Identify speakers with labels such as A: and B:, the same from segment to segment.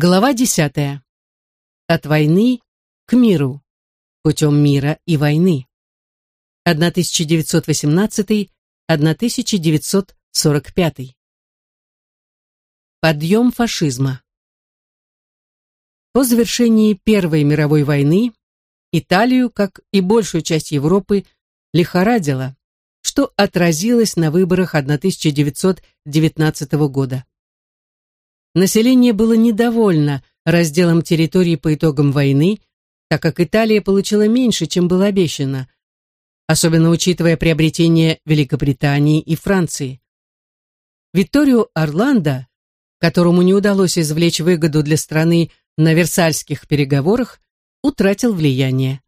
A: Глава десятая. От войны к миру. Путем мира и войны. 1918-1945. Подъем фашизма. По завершении Первой мировой войны Италию, как и большую часть Европы, лихорадило, что отразилось на выборах 1919 года. Население было недовольно разделом территории по итогам войны, так как Италия получила меньше, чем было обещано, особенно учитывая приобретение Великобритании и Франции. Витторио Орландо, которому не удалось извлечь выгоду для страны на Версальских переговорах, утратил влияние.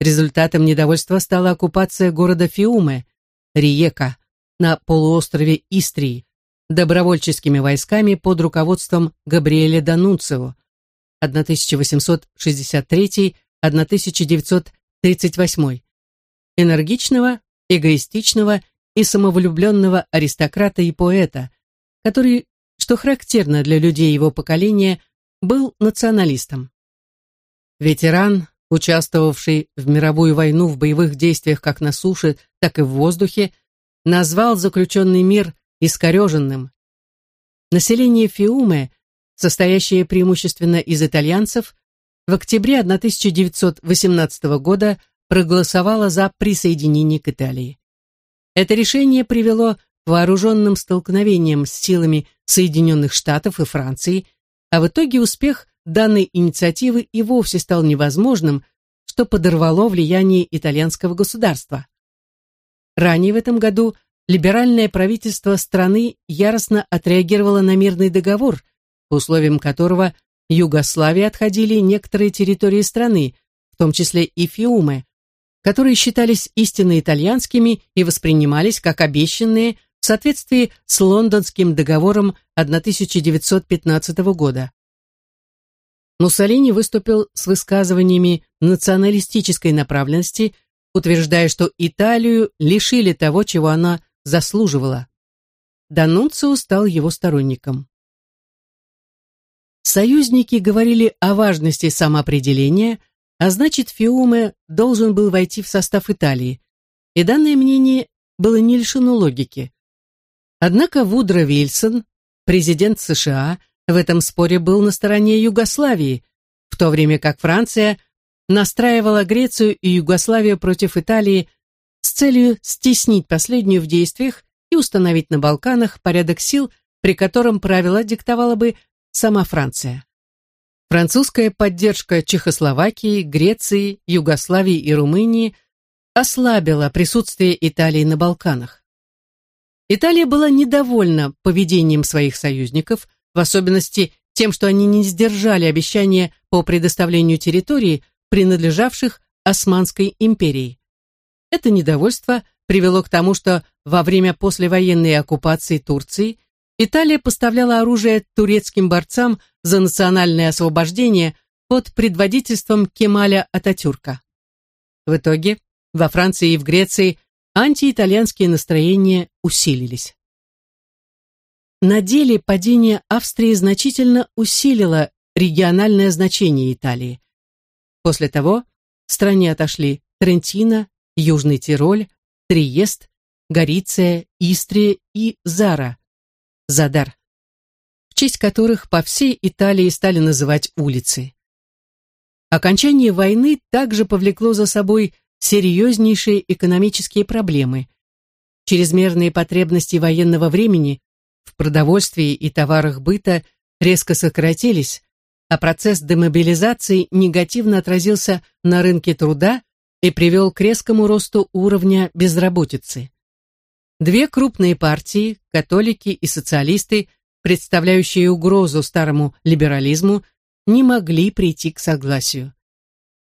A: Результатом недовольства стала оккупация города Фиуме, Риека, на полуострове Истрии, добровольческими войсками под руководством Габриэля Данунцио 1863-1938, энергичного, эгоистичного и самовлюбленного аристократа и поэта, который, что характерно для людей его поколения, был националистом. Ветеран, участвовавший в мировую войну в боевых действиях как на суше, так и в воздухе, назвал заключенный мир искореженным. Население Фиуме, состоящее преимущественно из итальянцев, в октябре 1918 года проголосовало за присоединение к Италии. Это решение привело к вооруженным столкновениям с силами Соединенных Штатов и Франции, а в итоге успех данной инициативы и вовсе стал невозможным, что подорвало влияние итальянского государства. Ранее в этом году либеральное правительство страны яростно отреагировало на мирный договор, по условиям которого Югославии отходили некоторые территории страны, в том числе и Фиуме, которые считались истинно итальянскими и воспринимались как обещанные в соответствии с Лондонским договором 1915 года. Муссолини выступил с высказываниями националистической направленности, утверждая, что Италию лишили того, чего она заслуживала. Данунцио стал его сторонником. Союзники говорили о важности самоопределения, а значит, Фиуме должен был войти в состав Италии, и данное мнение было не лишено логики. Однако Вудро Вильсон, президент США, в этом споре был на стороне Югославии, в то время как Франция настраивала Грецию и Югославию против Италии целью стеснить последнюю в действиях и установить на Балканах порядок сил, при котором правила диктовала бы сама Франция. Французская поддержка Чехословакии, Греции, Югославии и Румынии ослабила присутствие Италии на Балканах. Италия была недовольна поведением своих союзников, в особенности тем, что они не сдержали обещания по предоставлению территорий, принадлежавших Османской империи. Это недовольство привело к тому, что во время послевоенной оккупации Турции Италия поставляла оружие турецким борцам за национальное освобождение под предводительством Кемаля Ататюрка. В итоге во Франции и в Греции антиитальянские настроения усилились. На деле падение Австрии значительно усилило региональное значение Италии. После того в стране отошли Трентино, Южный Тироль, Триест, Гориция, Истрия и Зара, Задар, в честь которых по всей Италии стали называть улицы. Окончание войны также повлекло за собой серьезнейшие экономические проблемы. Чрезмерные потребности военного времени в продовольствии и товарах быта резко сократились, а процесс демобилизации негативно отразился на рынке труда и привел к резкому росту уровня безработицы. Две крупные партии, католики и социалисты, представляющие угрозу старому либерализму, не могли прийти к согласию.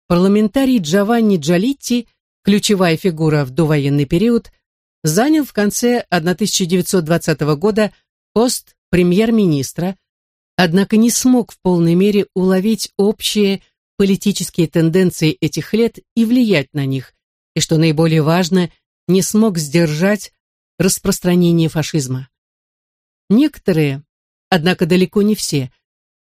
A: Парламентарий Джованни Джалитти, ключевая фигура в довоенный период, занял в конце 1920 года пост премьер-министра, однако не смог в полной мере уловить общие политические тенденции этих лет и влиять на них, и, что наиболее важно, не смог сдержать распространение фашизма. Некоторые, однако далеко не все,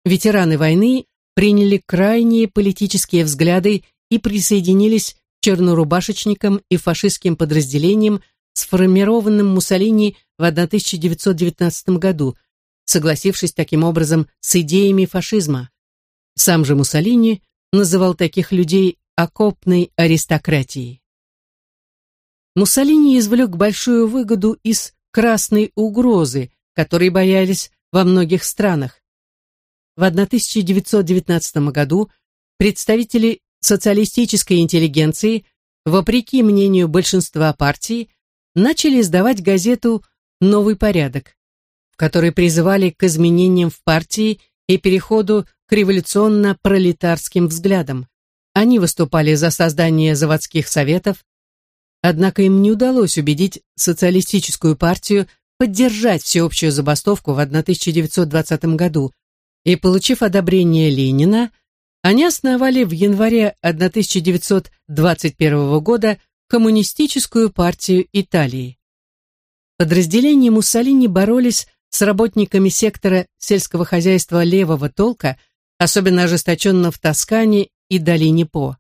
A: ветераны войны приняли крайние политические взгляды и присоединились к чернорубашечникам и фашистским подразделениям, сформированным Муссолини в 1919 году, согласившись таким образом с идеями фашизма. Сам же Муссолини называл таких людей окопной аристократией. Муссолини извлек большую выгоду из красной угрозы, которой боялись во многих странах. В 1919 году представители социалистической интеллигенции, вопреки мнению большинства партий, начали издавать газету «Новый порядок», в которой призывали к изменениям в партии и переходу революционно-пролетарским взглядам. Они выступали за создание заводских советов, однако им не удалось убедить социалистическую партию поддержать всеобщую забастовку в 1920 году, и, получив одобрение Ленина, они основали в январе 1921 года Коммунистическую партию Италии. Подразделения Муссолини боролись с работниками сектора сельского хозяйства левого толка, особенно ожесточенно в Тоскане и долине По.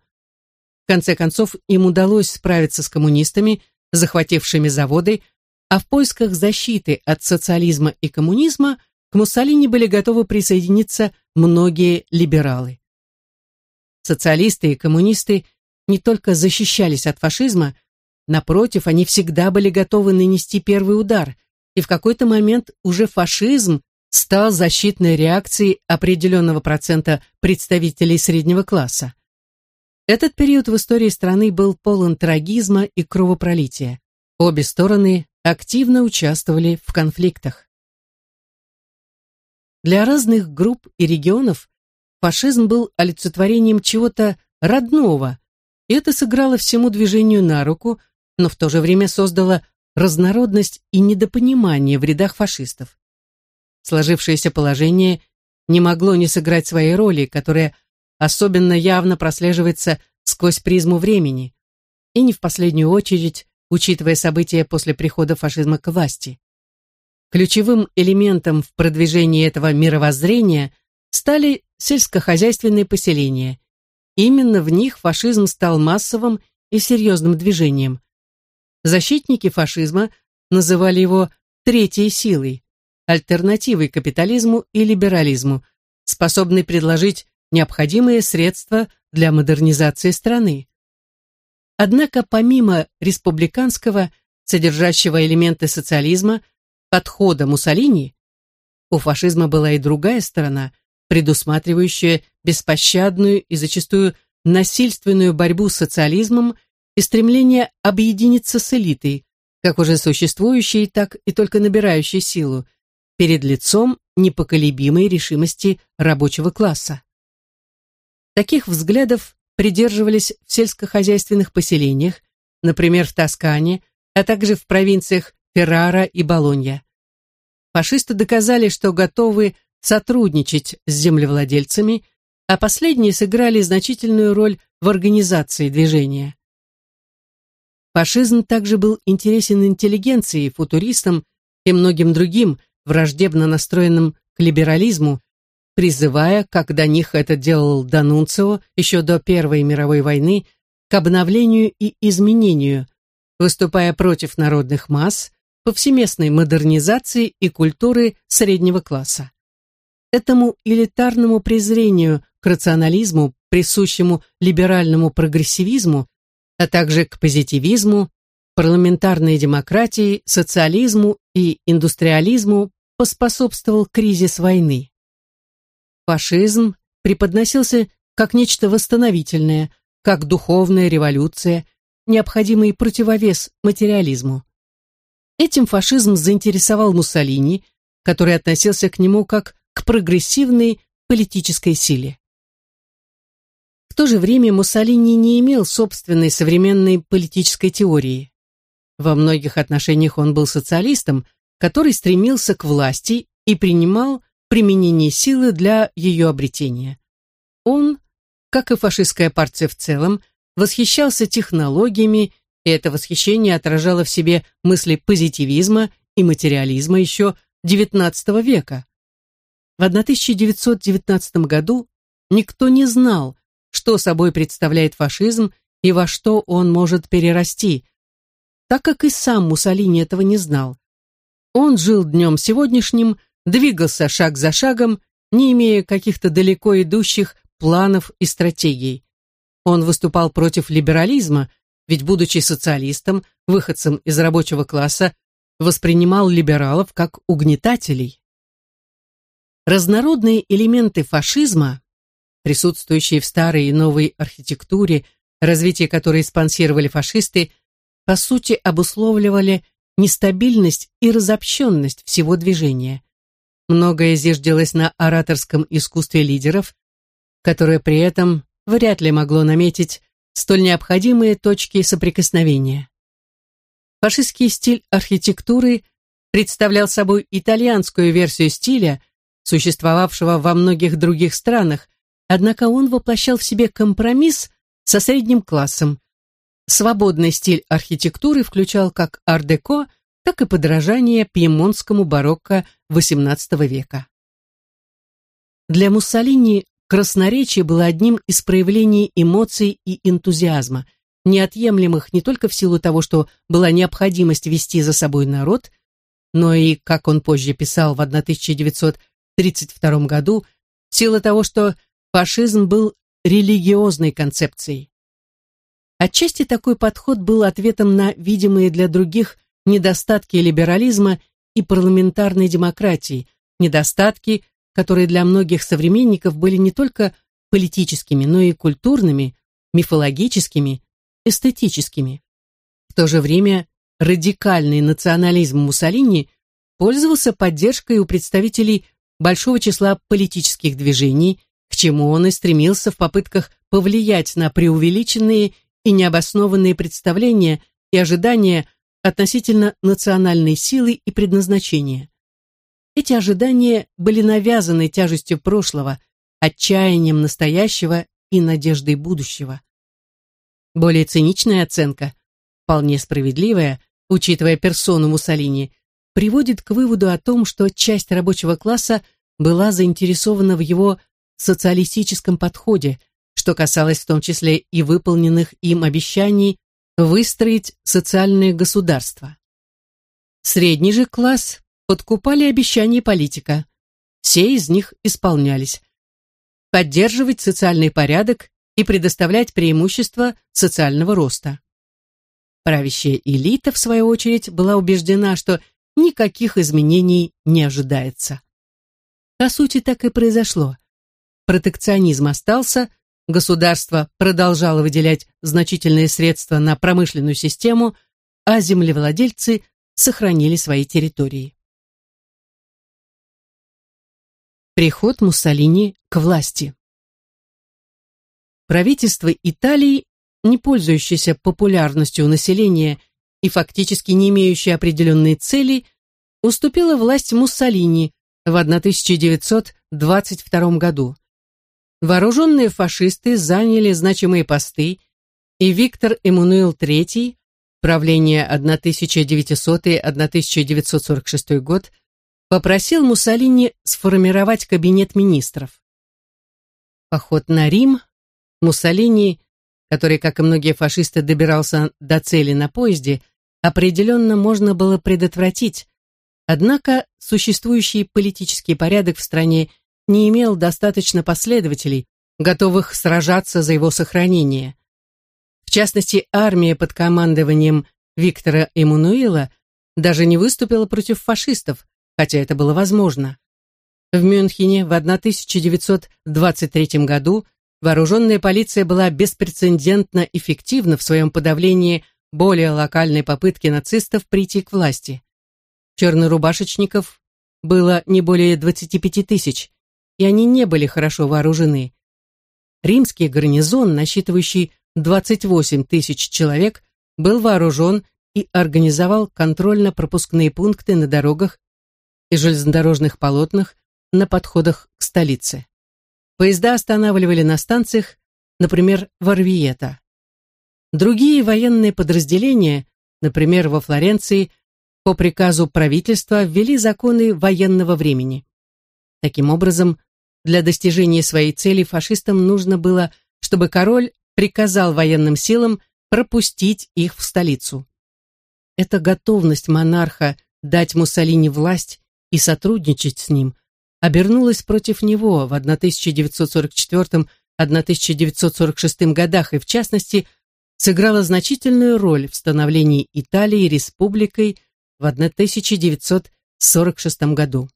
A: В конце концов, им удалось справиться с коммунистами, захватившими заводы, а в поисках защиты от социализма и коммунизма к Муссолини были готовы присоединиться многие либералы. Социалисты и коммунисты не только защищались от фашизма, напротив, они всегда были готовы нанести первый удар, и в какой-то момент уже фашизм стал защитной реакцией определенного процента представителей среднего класса. Этот период в истории страны был полон трагизма и кровопролития. Обе стороны активно участвовали в конфликтах. Для разных групп и регионов фашизм был олицетворением чего-то родного, и это сыграло всему движению на руку, но в то же время создало разнородность и недопонимание в рядах фашистов. Сложившееся положение не могло не сыграть своей роли, которая особенно явно прослеживается сквозь призму времени, и не в последнюю очередь, учитывая события после прихода фашизма к власти. Ключевым элементом в продвижении этого мировоззрения стали сельскохозяйственные поселения. Именно в них фашизм стал массовым и серьезным движением. Защитники фашизма называли его «третьей силой», альтернативой капитализму и либерализму, способной предложить необходимые средства для модернизации страны. Однако помимо республиканского, содержащего элементы социализма, подхода Муссолини, у фашизма была и другая сторона, предусматривающая беспощадную и зачастую насильственную борьбу с социализмом и стремление объединиться с элитой, как уже существующей, так и только набирающей силу, перед лицом непоколебимой решимости рабочего класса. Таких взглядов придерживались в сельскохозяйственных поселениях, например, в Тоскане, а также в провинциях Феррара и Болонья. Фашисты доказали, что готовы сотрудничать с землевладельцами, а последние сыграли значительную роль в организации движения. Фашизм также был интересен интеллигенции, футуристам и многим другим, враждебно настроенным к либерализму, призывая, как до них это делал Данунцио еще до Первой мировой войны, к обновлению и изменению, выступая против народных масс, повсеместной модернизации и культуры среднего класса. Этому элитарному презрению к рационализму, присущему либеральному прогрессивизму, а также к позитивизму, парламентарной демократии, социализму и индустриализму поспособствовал кризис войны. Фашизм преподносился как нечто восстановительное, как духовная революция, необходимый противовес материализму. Этим фашизм заинтересовал Муссолини, который относился к нему как к прогрессивной политической силе. В то же время Муссолини не имел собственной современной политической теории. Во многих отношениях он был социалистом, который стремился к власти и принимал применение силы для ее обретения. Он, как и фашистская партия в целом, восхищался технологиями и это восхищение отражало в себе мысли позитивизма и материализма еще XIX века. в 1919 году никто не знал, что собой представляет фашизм и во что он может перерасти, так как и сам Муссолини этого не знал. Он жил днем сегодняшним, двигался шаг за шагом, не имея каких-то далеко идущих планов и стратегий. Он выступал против либерализма, ведь, будучи социалистом, выходцем из рабочего класса, воспринимал либералов как угнетателей. Разнородные элементы фашизма, присутствующие в старой и новой архитектуре, развитие которой спонсировали фашисты, по сути обусловливали нестабильность и разобщенность всего движения. Многое зиждилось на ораторском искусстве лидеров, которое при этом вряд ли могло наметить столь необходимые точки соприкосновения. Фашистский стиль архитектуры представлял собой итальянскую версию стиля, существовавшего во многих других странах, однако он воплощал в себе компромисс со средним классом. Свободный стиль архитектуры включал как ар-деко, так и подражание пьемонтскому барокко XVIII века. Для Муссолини красноречие было одним из проявлений эмоций и энтузиазма, неотъемлемых не только в силу того, что была необходимость вести за собой народ, но и, как он позже писал в 1932 году, в силу того, что фашизм был религиозной концепцией. Отчасти такой подход был ответом на видимые для других недостатки либерализма и парламентарной демократии, недостатки, которые для многих современников были не только политическими, но и культурными, мифологическими, эстетическими. В то же время радикальный национализм Муссолини пользовался поддержкой у представителей большого числа политических движений, к чему он и стремился в попытках повлиять на преувеличенные и необоснованные представления и ожидания относительно национальной силы и предназначения. Эти ожидания были навязаны тяжестью прошлого, отчаянием настоящего и надеждой будущего. Более циничная оценка, вполне справедливая, учитывая персону Муссолини, приводит к выводу о том, что часть рабочего класса была заинтересована в его социалистическом подходе, что касалось в том числе и выполненных им обещаний выстроить социальное государство. Средний же класс подкупали обещания политика. Все из них исполнялись. Поддерживать социальный порядок и предоставлять преимущества социального роста. Правящая элита, в свою очередь, была убеждена, что никаких изменений не ожидается. По сути, так и произошло. Протекционизм остался, государство продолжало выделять значительные средства на промышленную систему, а землевладельцы сохранили свои территории. Приход Муссолини к власти Правительство Италии, не пользующееся популярностью у населения и фактически не имеющее определенной цели, уступило власть Муссолини в 1922 году. Вооруженные фашисты заняли значимые посты, и Виктор Эммануил III, правление 1900-1946 год, попросил Муссолини сформировать кабинет министров. Поход на Рим Муссолини, который, как и многие фашисты, добирался до цели на поезде, определенно можно было предотвратить, однако существующий политический порядок в стране – не имел достаточно последователей, готовых сражаться за его сохранение. В частности, армия под командованием Виктора Эммануила даже не выступила против фашистов, хотя это было возможно. В Мюнхене в 1923 году вооруженная полиция была беспрецедентно эффективна в своем подавлении более локальной попытки нацистов прийти к власти. Чернорубашечников было не более 25 тысяч, и они не были хорошо вооружены. Римский гарнизон, насчитывающий 28 тысяч человек, был вооружен и организовал контрольно-пропускные пункты на дорогах и железнодорожных полотнах на подходах к столице. Поезда останавливали на станциях, например, в Орвиета. Другие военные подразделения, например, во Флоренции, по приказу правительства ввели законы военного времени. Таким образом, для достижения своей цели фашистам нужно было, чтобы король приказал военным силам пропустить их в столицу. Эта готовность монарха дать Муссолини власть и сотрудничать с ним обернулась против него в 1944-1946 годах и, в частности, сыграла значительную роль в становлении Италии республикой в 1946 году.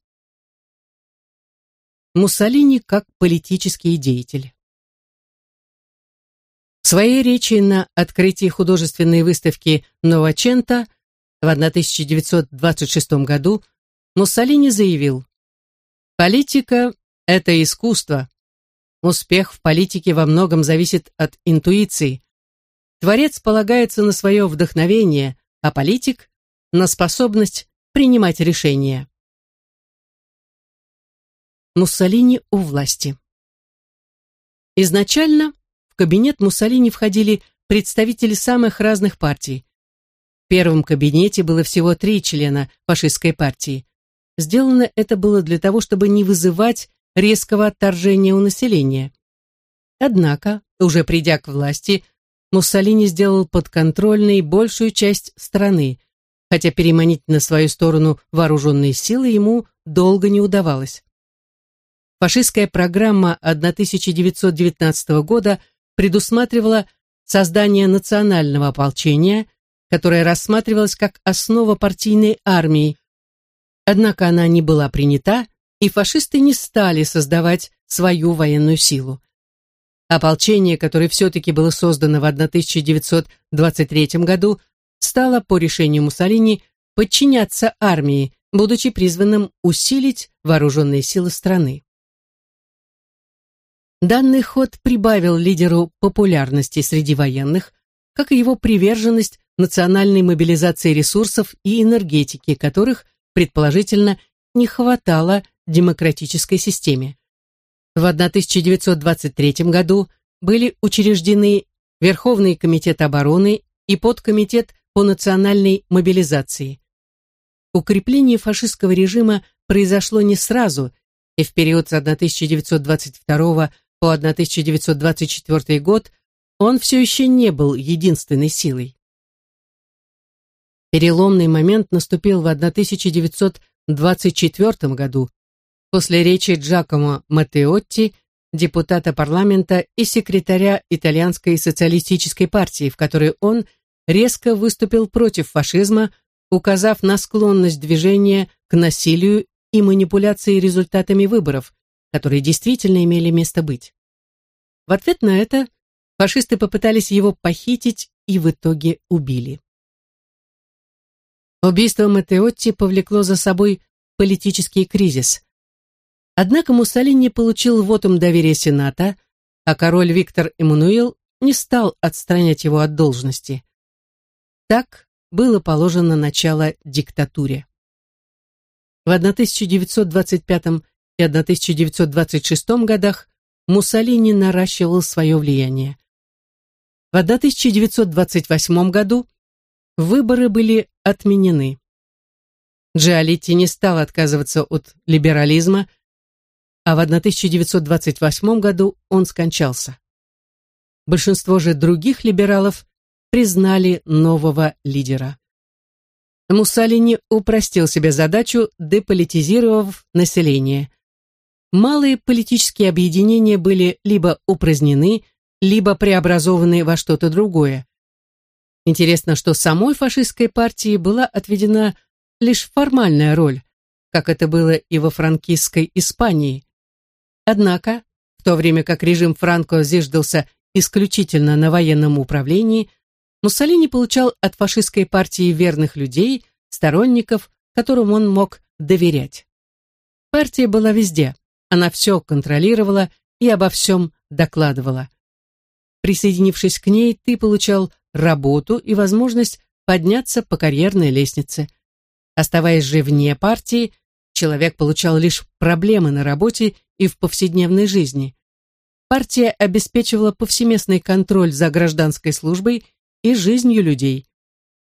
A: Муссолини как политический деятель. В своей речи на открытии художественной выставки «Новачента» в 1926 году Муссолини заявил «Политика – это искусство. Успех в политике во многом зависит от интуиции. Творец полагается на свое вдохновение, а политик – на способность принимать решения». Муссолини у власти. Изначально в кабинет Муссолини входили представители самых разных партий. В первом кабинете было всего три члена фашистской партии. Сделано это было для того, чтобы не вызывать резкого отторжения у населения. Однако, уже придя к власти, Муссолини сделал подконтрольной большую часть страны, хотя переманить на свою сторону вооруженные силы ему долго не удавалось. Фашистская программа 1919 года предусматривала создание национального ополчения, которое рассматривалось как основа партийной армии. Однако она не была принята, и фашисты не стали создавать свою военную силу. Ополчение, которое все-таки было создано в 1923 году, стало по решению Муссолини подчиняться армии, будучи призванным усилить вооруженные силы страны. Данный ход прибавил лидеру популярности среди военных, как и его приверженность национальной мобилизации ресурсов и энергетики, которых, предположительно, не хватало демократической системе. В 1923 году были учреждены Верховный комитет обороны и подкомитет по национальной мобилизации. Укрепление фашистского режима произошло не сразу, и в период с 1922 по 1924 год он все еще не был единственной силой. Переломный момент наступил в 1924 году после речи Джакомо Матеотти, депутата парламента и секретаря итальянской социалистической партии, в которой он резко выступил против фашизма, указав на склонность движения к насилию и манипуляции результатами выборов, которые действительно имели место быть. В ответ на это фашисты попытались его похитить и в итоге убили. Убийство Матеотти повлекло за собой политический кризис. Однако Муссолини получил вотум доверия Сената, а король Виктор Эммануил не стал отстранять его от должности. Так было положено начало диктатуре. В 1925 и 1926 годах Муссолини наращивал свое влияние. В 1928 году выборы были отменены. Джиолитти не стал отказываться от либерализма, а в 1928 году он скончался. Большинство же других либералов признали нового лидера. Муссолини упростил себе задачу, деполитизировав население. Малые политические объединения были либо упразднены, либо преобразованы во что-то другое. Интересно, что самой фашистской партии была отведена лишь формальная роль, как это было и во франкистской Испании. Однако, в то время как режим Франко зиждался исключительно на военном управлении, Муссолини получал от фашистской партии верных людей, сторонников, которым он мог доверять. Партия была везде, она все контролировала и обо всем докладывала. Присоединившись к ней, ты получал работу и возможность подняться по карьерной лестнице. Оставаясь же вне партии, человек получал лишь проблемы на работе и в повседневной жизни. Партия обеспечивала повсеместный контроль за гражданской службой и жизнью людей.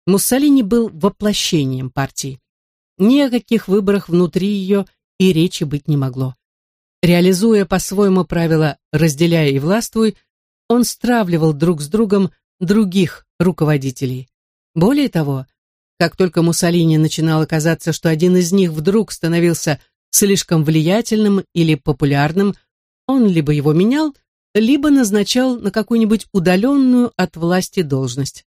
A: Муссолини был воплощением партии. Ни о каких выборах внутри ее и речи быть не могло. Реализуя по-своему правила «разделяй и властвуй», он стравливал друг с другом других руководителей. Более того, как только Муссолини начинало казаться, что один из них вдруг становился слишком влиятельным или популярным, он либо его менял, либо назначал на какую-нибудь удаленную от власти должность.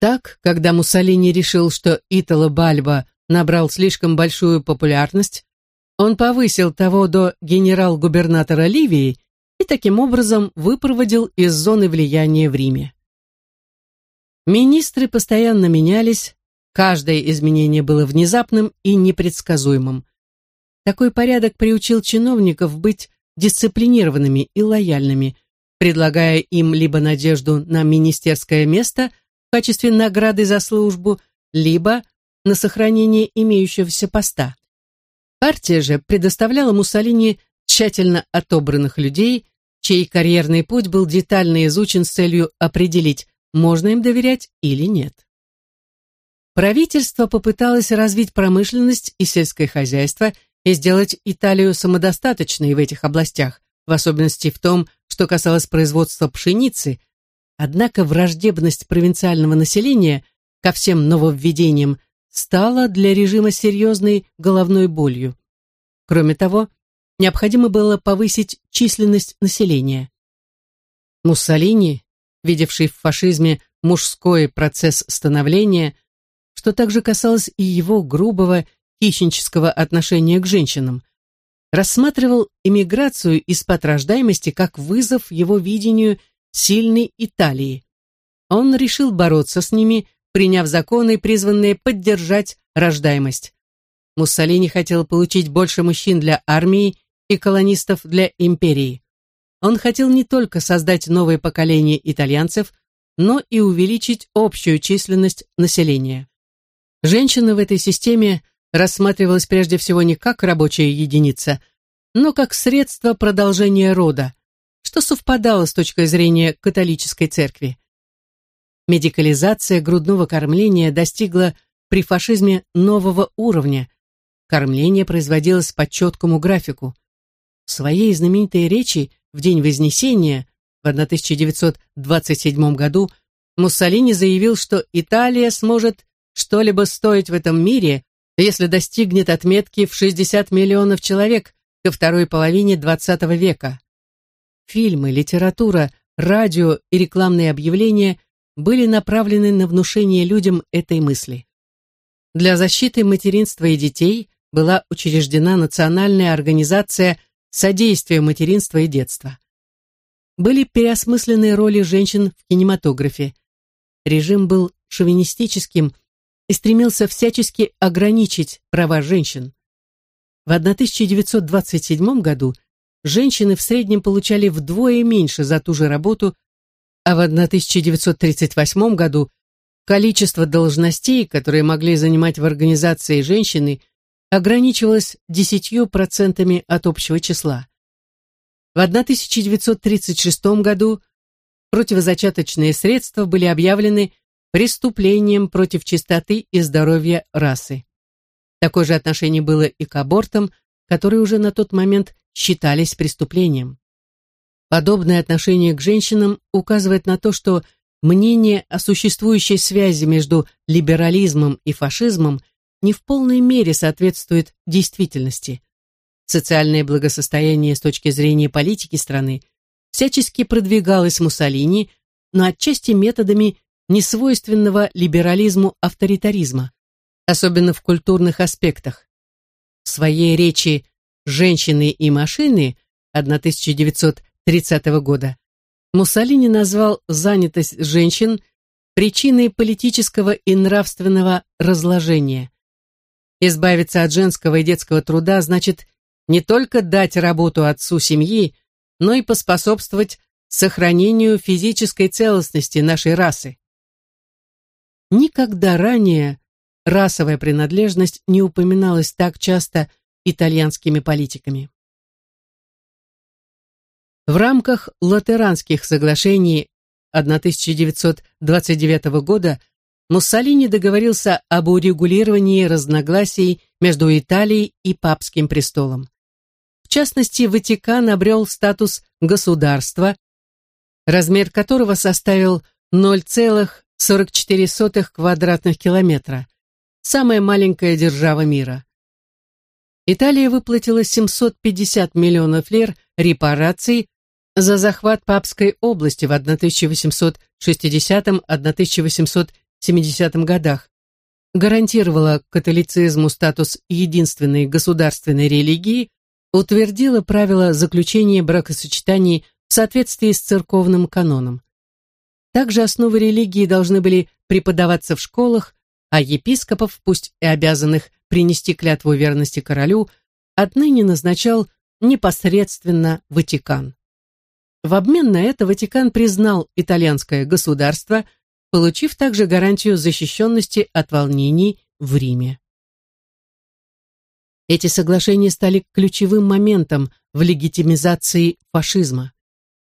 A: Так, когда Муссолини решил, что Итало Бальба набрал слишком большую популярность, он повысил того до генерал-губернатора Ливии и таким образом выпроводил из зоны влияния в Риме. Министры постоянно менялись, каждое изменение было внезапным и непредсказуемым. Такой порядок приучил чиновников быть дисциплинированными и лояльными, предлагая им либо надежду на министерское место в качестве награды за службу, либо на сохранение имеющегося поста. Партия же предоставляла Муссолини тщательно отобранных людей, чей карьерный путь был детально изучен с целью определить, можно им доверять или нет. Правительство попыталось развить промышленность и сельское хозяйство и сделать Италию самодостаточной в этих областях, в особенности в том, что касалось производства пшеницы, однако враждебность провинциального населения ко всем нововведениям стала для режима серьезной головной болью. Кроме того, необходимо было повысить численность населения. Муссолини, видевший в фашизме мужской процесс становления, что также касалось и его грубого хищнического отношения к женщинам, рассматривал иммиграцию из-под рождаемости как вызов его видению сильной Италии. Он решил бороться с ними, приняв законы, призванные поддержать рождаемость. Муссолини хотел получить больше мужчин для армии и колонистов для империи. Он хотел не только создать новое поколение итальянцев, но и увеличить общую численность населения. Женщина в этой системе рассматривалась прежде всего не как рабочая единица, но как средство продолжения рода, что совпадало с точки зрения католической церкви. Медикализация грудного кормления достигла при фашизме нового уровня. Кормление производилось по четкому графику. В своей знаменитой речи в день Вознесения в 1927 году Муссолини заявил, что Италия сможет что-либо стоить в этом мире, если достигнет отметки в 60 миллионов человек ко второй половине XX века. Фильмы, литература, радио и рекламные объявления были направлены на внушение людям этой мысли. Для защиты материнства и детей была учреждена национальная организация содействие материнства и детства. Были переосмыслены роли женщин в кинематографе. Режим был шовинистическим и стремился всячески ограничить права женщин. В 1927 году женщины в среднем получали вдвое меньше за ту же работу, а в 1938 году количество должностей, которые могли занимать в организации женщины, ограничивалось 10% от общего числа. В 1936 году противозачаточные средства были объявлены преступлением против чистоты и здоровья расы. Такое же отношение было и к абортам, которые уже на тот момент считались преступлением. Подобное отношение к женщинам указывает на то, что мнение о существующей связи между либерализмом и фашизмом не в полной мере соответствует действительности. Социальное благосостояние с точки зрения политики страны всячески продвигалось Муссолини, но отчасти методами несвойственного либерализму авторитаризма, особенно в культурных аспектах. В своей речи «Женщины и машины» 1930 года Муссолини назвал занятость женщин причиной политического и нравственного разложения. Избавиться от женского и детского труда значит не только дать работу отцу семьи, но и поспособствовать сохранению физической целостности нашей расы. Никогда ранее расовая принадлежность не упоминалась так часто итальянскими политиками. В рамках Латеранских соглашений 1929 года Муссолини договорился об урегулировании разногласий между Италией и папским престолом. В частности, Ватикан обрел статус государства, размер которого составил 0,44 квадратных километра, самая маленькая держава мира. Италия выплатила 750 миллионов лир репараций за захват Папской области в 1860-1870 годах, гарантировала католицизму статус единственной государственной религии, утвердила правила заключения бракосочетаний в соответствии с церковным каноном. Также основы религии должны были преподаваться в школах, а епископов, пусть и обязанных принести клятву верности королю, отныне назначал непосредственно Ватикан. В обмен на это Ватикан признал итальянское государство, получив также гарантию защищенности от волнений в Риме. Эти соглашения стали ключевым моментом в легитимизации фашизма.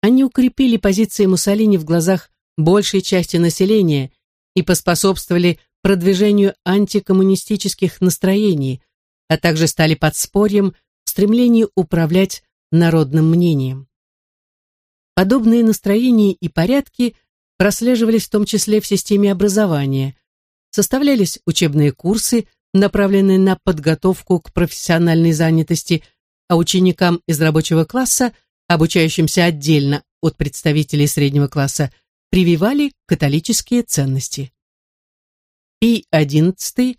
A: Они укрепили позиции Муссолини в глазах большей части населения и поспособствовали продвижению антикоммунистических настроений, а также стали подспорьем в стремлении управлять народным мнением. Подобные настроения и порядки прослеживались в том числе в системе образования, составлялись учебные курсы, направленные на подготовку к профессиональной занятости, а ученикам из рабочего класса, обучающимся отдельно от представителей среднего класса, прививали католические ценности. Пий XI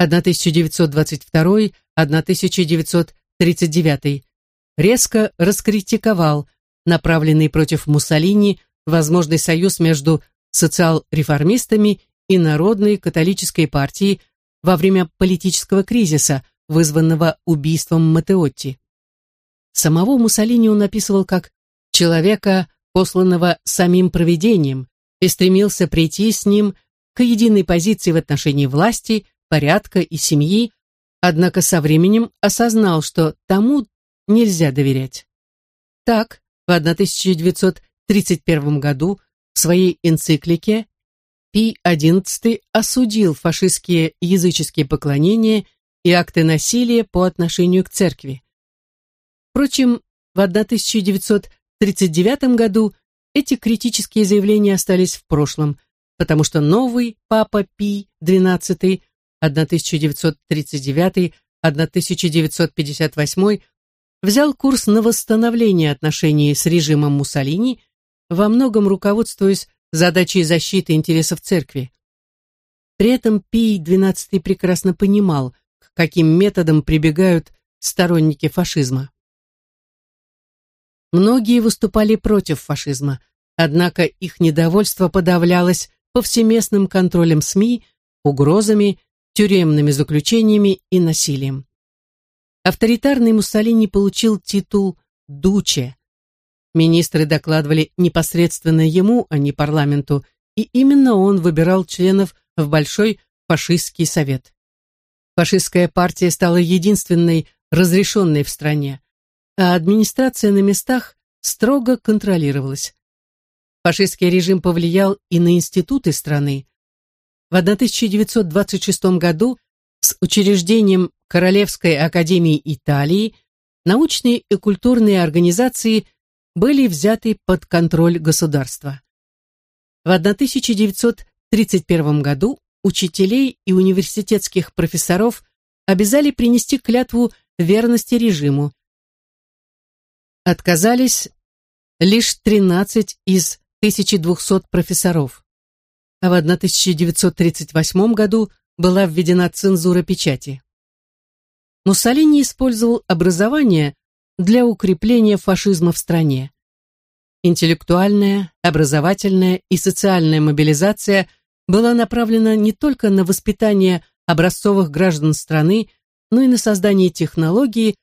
A: 1922-1939 резко раскритиковал направленный против Муссолини возможный союз между социал-реформистами и Народной католической партией во время политического кризиса, вызванного убийством Матеотти. Самого Муссолини он описывал как человека, посланного самим провидением, и стремился прийти с ним к единой позиции в отношении власти, порядка и семьи, однако со временем осознал, что тому нельзя доверять. Так, в 1931 году в своей энциклике Пий XI осудил фашистские языческие поклонения и акты насилия по отношению к церкви. Впрочем, в 1930 1939 году эти критические заявления остались в прошлом, потому что новый папа Пий XII 1939-1958 взял курс на восстановление отношений с режимом Муссолини, во многом руководствуясь задачей защиты интересов церкви. При этом Пий XII прекрасно понимал, к каким методам прибегают сторонники фашизма. Многие выступали против фашизма, однако их недовольство подавлялось повсеместным контролем СМИ, угрозами, тюремными заключениями и насилием. Авторитарный Муссолини получил титул «Дуче». Министры докладывали непосредственно ему, а не парламенту, и именно он выбирал членов в Большой фашистский совет. Фашистская партия стала единственной разрешенной в стране, а администрация на местах строго контролировалась. Фашистский режим повлиял и на институты страны. В 1926 году с учреждением Королевской академии Италии научные и культурные организации были взяты под контроль государства. В 1931 году учителей и университетских профессоров обязали принести клятву верности режиму, отказались лишь 13 из 1200 профессоров. А в 1938 году была введена цензура печати. Муссолини использовал образование для укрепления фашизма в стране. Интеллектуальная, образовательная и социальная мобилизация была направлена не только на воспитание образцовых граждан страны, но и на создание технологии,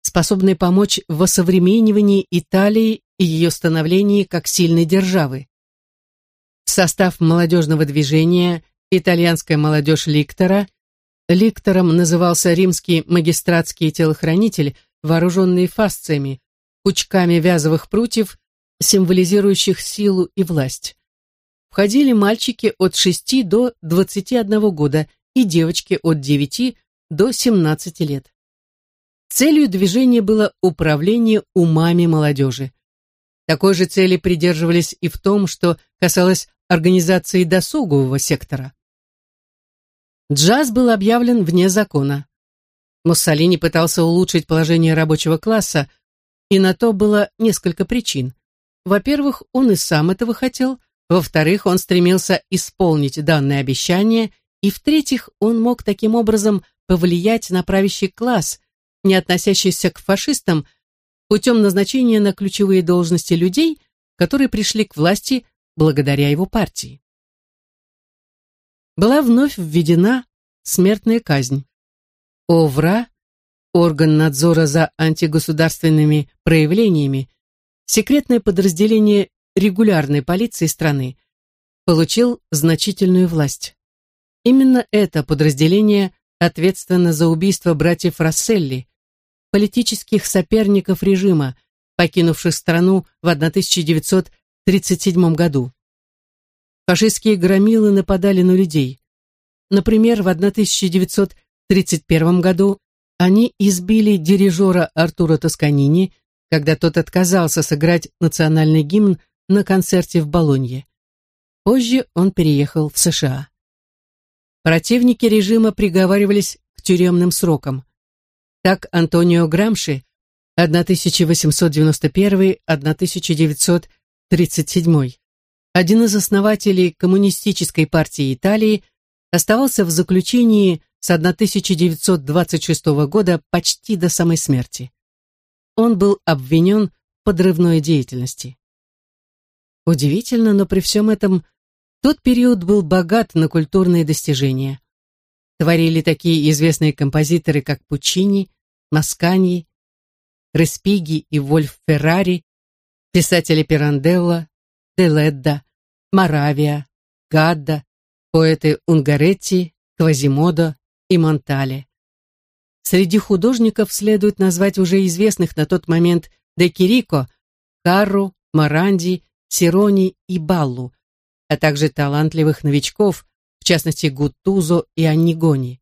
A: способной помочь в осовременивании Италии и ее становлении как сильной державы. В состав молодежного движения «Итальянская молодежь Ликтора» Ликтором назывался римский магистратский телохранитель, вооруженный фасциями, пучками вязовых прутьев, символизирующих силу и власть. Входили мальчики от 6 до 21 года и девочки от 9 до 17 лет. Целью движения было управление умами молодежи. Такой же цели придерживались и в том, что касалось организации досугового сектора. Джаз был объявлен вне закона. Муссолини пытался улучшить положение рабочего класса, и на то было несколько причин. Во-первых, он и сам этого хотел, во-вторых, он стремился исполнить данное обещание, и в-третьих, он мог таким образом повлиять на правящий класс, не относящийся к фашистам, путем назначения на ключевые должности людей, которые пришли к власти благодаря его партии. Была вновь введена смертная казнь. ОВРА, орган надзора за антигосударственными проявлениями, секретное подразделение регулярной полиции страны, получил значительную власть. Именно это подразделение ответственно за убийство братьев Расселли, политических соперников режима, покинувших страну в 1937 году. Фашистские громилы нападали на людей. Например, в 1931 году они избили дирижера Артура Тосканини, когда тот отказался сыграть национальный гимн на концерте в Болонье. Позже он переехал в США. Противники режима приговаривались к тюремным срокам. Так Антонио Грамши 1891-1937, один из основателей Коммунистической партии Италии, оставался в заключении с 1926 года почти до самой смерти. Он был обвинен в подрывной деятельности. Удивительно, но при всем этом тот период был богат на культурные достижения. Творили такие известные композиторы, как Пучини, Маскани, Респиги и Вольф Феррари, писатели Пиранделло, Деледда, Моравия, Гадда, поэты Унгаретти, Квазимодо и Монтале. Среди художников следует назвать уже известных на тот момент Де Кирико, Карру, Маранди, Сирони и Баллу, а также талантливых новичков, в частности Гутузо и Аннигони.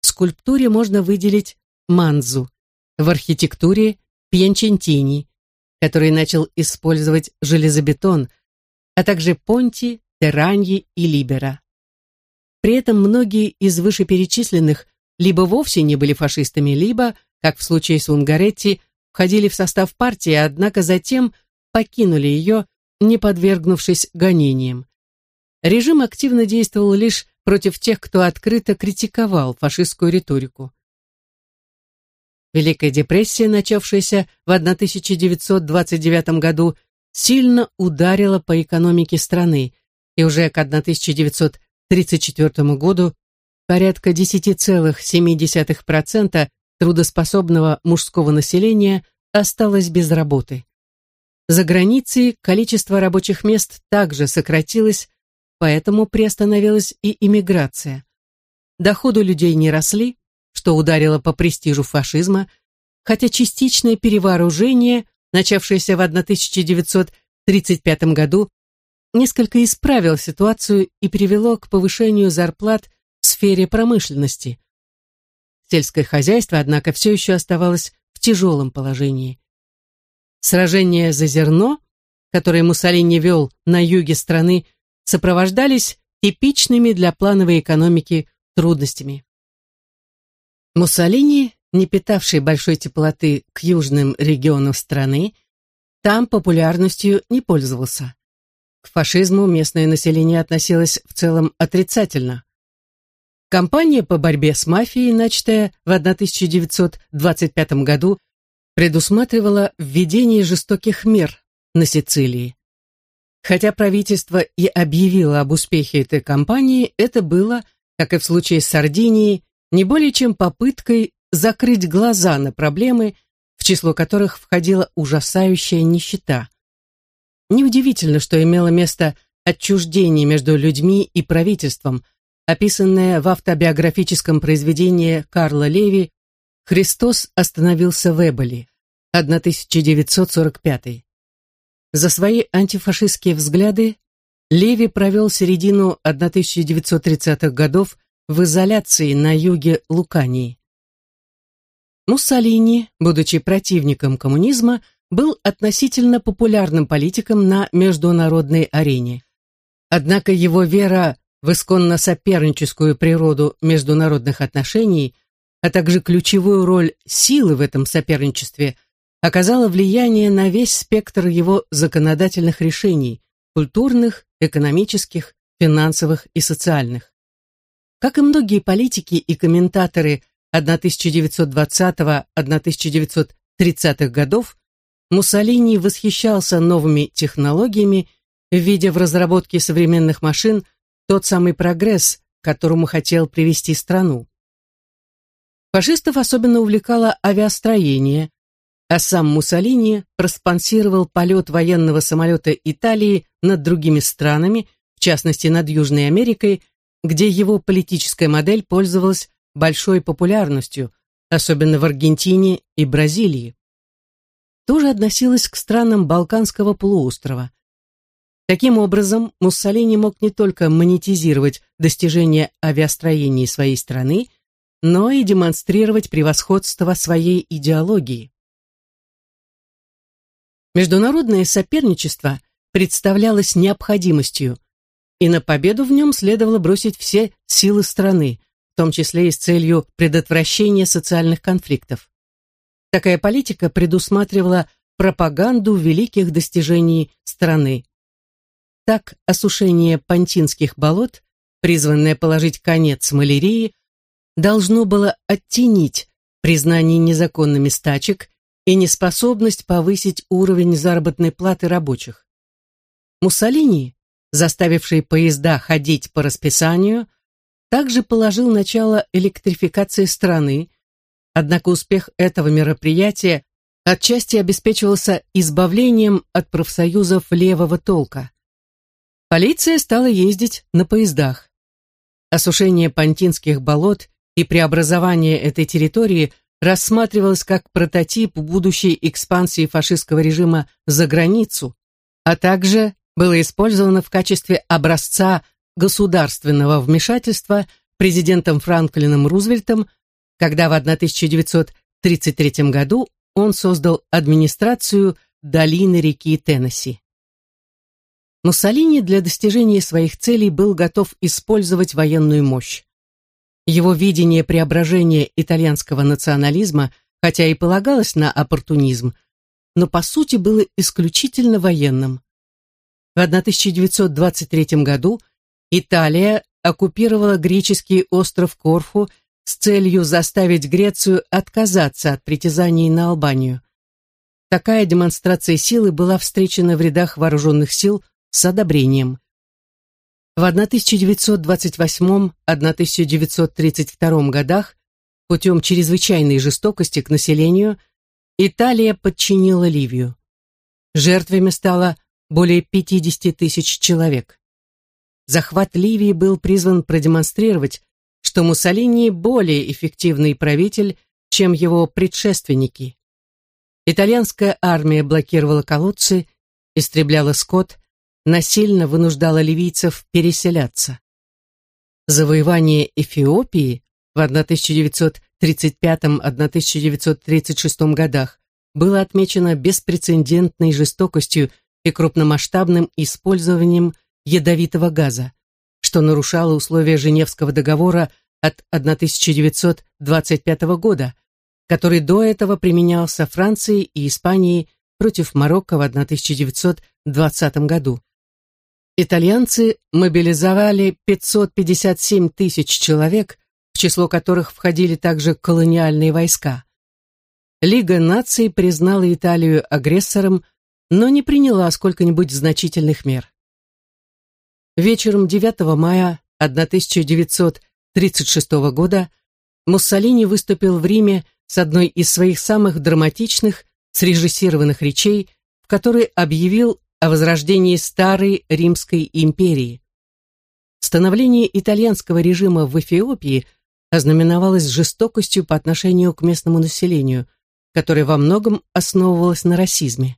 A: В скульптуре можно выделить Манзу, в архитектуре Пьянчентини, который начал использовать железобетон, а также Понти, Тераньи и Либера. При этом многие из вышеперечисленных либо вовсе не были фашистами, либо, как в случае с Унгаретти, входили в состав партии, однако затем покинули ее не подвергнувшись гонениям. Режим активно действовал лишь против тех, кто открыто критиковал фашистскую риторику. Великая депрессия, начавшаяся в 1929 году, сильно ударила по экономике страны, и уже к 1934 году порядка 10,7% трудоспособного мужского населения осталось без работы. За границей количество рабочих мест также сократилось, поэтому приостановилась и иммиграция. Доходы людей не росли, что ударило по престижу фашизма, хотя частичное перевооружение, начавшееся в 1935 году, несколько исправило ситуацию и привело к повышению зарплат в сфере промышленности. Сельское хозяйство, однако, все еще оставалось в тяжелом положении. Сражения за зерно, которые Муссолини вел на юге страны, сопровождались типичными для плановой экономики трудностями. Муссолини, не питавший большой теплоты к южным регионам страны, там популярностью не пользовался. К фашизму местное население относилось в целом отрицательно. Кампания по борьбе с мафией, начатая в 1925 году, предусматривала введение жестоких мер на Сицилии. Хотя правительство и объявило об успехе этой кампании, это было, как и в случае с Сардинией, не более чем попыткой закрыть глаза на проблемы, в число которых входила ужасающая нищета. Неудивительно, что имело место отчуждение между людьми и правительством, описанное в автобиографическом произведении Карла Леви Христос остановился в Эболи, 1945. За свои антифашистские взгляды Леви провел середину 1930-х годов в изоляции на юге Лукании. Муссолини, будучи противником коммунизма, был относительно популярным политиком на международной арене. Однако его вера в исконно соперническую природу международных отношений, а также ключевую роль силы в этом соперничестве, оказала влияние на весь спектр его законодательных решений – культурных, экономических, финансовых и социальных. Как и многие политики и комментаторы 1920-1930-х годов, Муссолини восхищался новыми технологиями, видя в разработке современных машин тот самый прогресс, к которому хотел привести страну. Фашистов особенно увлекало авиастроение, а сам Муссолини проспонсировал полет военного самолета Италии над другими странами, в частности над Южной Америкой, где его политическая модель пользовалась большой популярностью, особенно в Аргентине и Бразилии. Тоже относилась к странам Балканского полуострова. Таким образом, Муссолини мог не только монетизировать достижения авиастроения своей страны, но и демонстрировать превосходство своей идеологии. Международное соперничество представлялось необходимостью, и на победу в нем следовало бросить все силы страны, в том числе и с целью предотвращения социальных конфликтов. Такая политика предусматривала пропаганду великих достижений страны. Так, осушение пантинских болот, призванное положить конец малярии, должно было оттенить признание незаконными стачек и неспособность повысить уровень заработной платы рабочих. Муссолини, заставивший поезда ходить по расписанию, также положил начало электрификации страны, однако успех этого мероприятия отчасти обеспечивался избавлением от профсоюзов левого толка. Полиция стала ездить на поездах. Осушение пантинских болот и преобразование этой территории рассматривалось как прототип будущей экспансии фашистского режима за границу, а также было использовано в качестве образца государственного вмешательства президентом Франклином Рузвельтом, когда в 1933 году он создал администрацию долины реки Теннесси. Муссолини для достижения своих целей был готов использовать военную мощь. Его видение преображения итальянского национализма, хотя и полагалось на оппортунизм, но по сути было исключительно военным. В 1923 году Италия оккупировала греческий остров Корфу с целью заставить Грецию отказаться от притязаний на Албанию. Такая демонстрация силы была встречена в рядах вооруженных сил с одобрением. В 1928-1932 годах путем чрезвычайной жестокости к населению Италия подчинила Ливию. Жертвами стало более 50 тысяч человек. Захват Ливии был призван продемонстрировать, что Муссолини более эффективный правитель, чем его предшественники. Итальянская армия блокировала колодцы, истребляла скот, насильно вынуждала ливийцев переселяться. Завоевание Эфиопии в 1935-1936 годах было отмечено беспрецедентной жестокостью и крупномасштабным использованием ядовитого газа, что нарушало условия Женевского договора от 1925 года, который до этого применялся Францией и Испанией против Марокко в 1920 году итальянцы мобилизовали 557 тысяч человек, в число которых входили также колониальные войска. Лига наций признала Италию агрессором, но не приняла сколько-нибудь значительных мер. Вечером 9 мая 1936 года Муссолини выступил в Риме с одной из своих самых драматичных, срежиссированных речей, в которой объявил о возрождении старой Римской империи. Становление итальянского режима в Эфиопии ознаменовалось жестокостью по отношению к местному населению, которое во многом основывалось на расизме.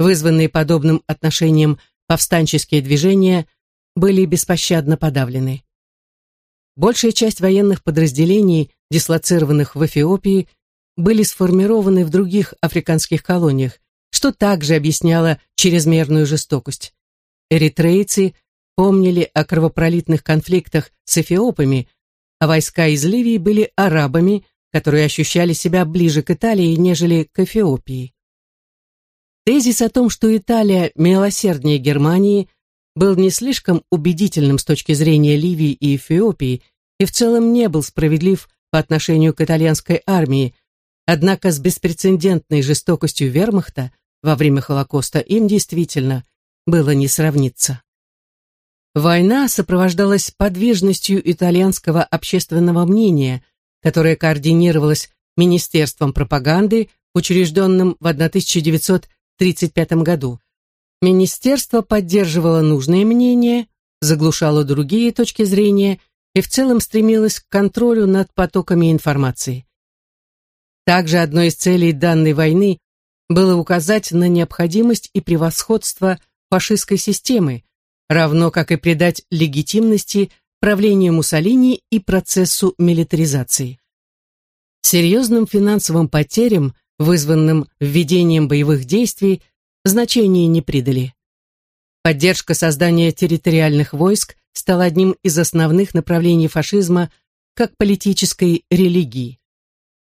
A: Вызванные подобным отношением повстанческие движения были беспощадно подавлены. Большая часть военных подразделений, дислоцированных в Эфиопии, были сформированы в других африканских колониях, что также объясняло чрезмерную жестокость. Эритрейцы помнили о кровопролитных конфликтах с эфиопами, а войска из Ливии были арабами, которые ощущали себя ближе к Италии, нежели к Эфиопии. Тезис о том, что Италия милосерднее Германии, был не слишком убедительным с точки зрения Ливии и Эфиопии и в целом не был справедлив по отношению к итальянской армии, однако с беспрецедентной жестокостью вермахта во время Холокоста им действительно было не сравниться. Война сопровождалась подвижностью итальянского общественного мнения, которое координировалось Министерством пропаганды, учрежденным в 1935 году. Министерство поддерживало нужные мнения, заглушало другие точки зрения и в целом стремилось к контролю над потоками информации. Также одной из целей данной войны было указать на необходимость и превосходство фашистской системы, равно как и придать легитимности правлению Муссолини и процессу милитаризации. Серьезным финансовым потерям, вызванным введением боевых действий, значения не придали. Поддержка создания территориальных войск стала одним из основных направлений фашизма как политической религии.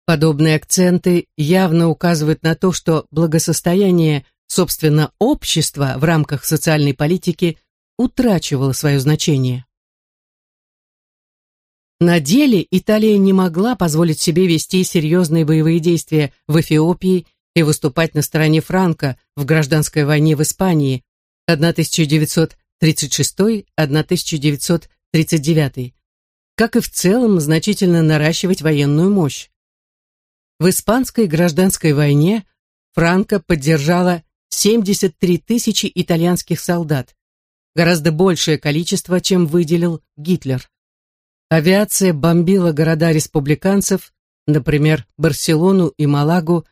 A: Подобные акценты явно указывают на то, что благосостояние, собственно, общества в рамках социальной политики утрачивало свое значение. На деле Италия не могла позволить себе вести серьезные боевые действия в Эфиопии и выступать на стороне Франка в гражданской войне в Испании 1936-1939, как и в целом значительно наращивать военную мощь. В испанской гражданской войне Франко поддержала 73 тысячи итальянских солдат, гораздо большее количество, чем выделил Гитлер. Авиация бомбила города республиканцев, например, Барселону и Малагу,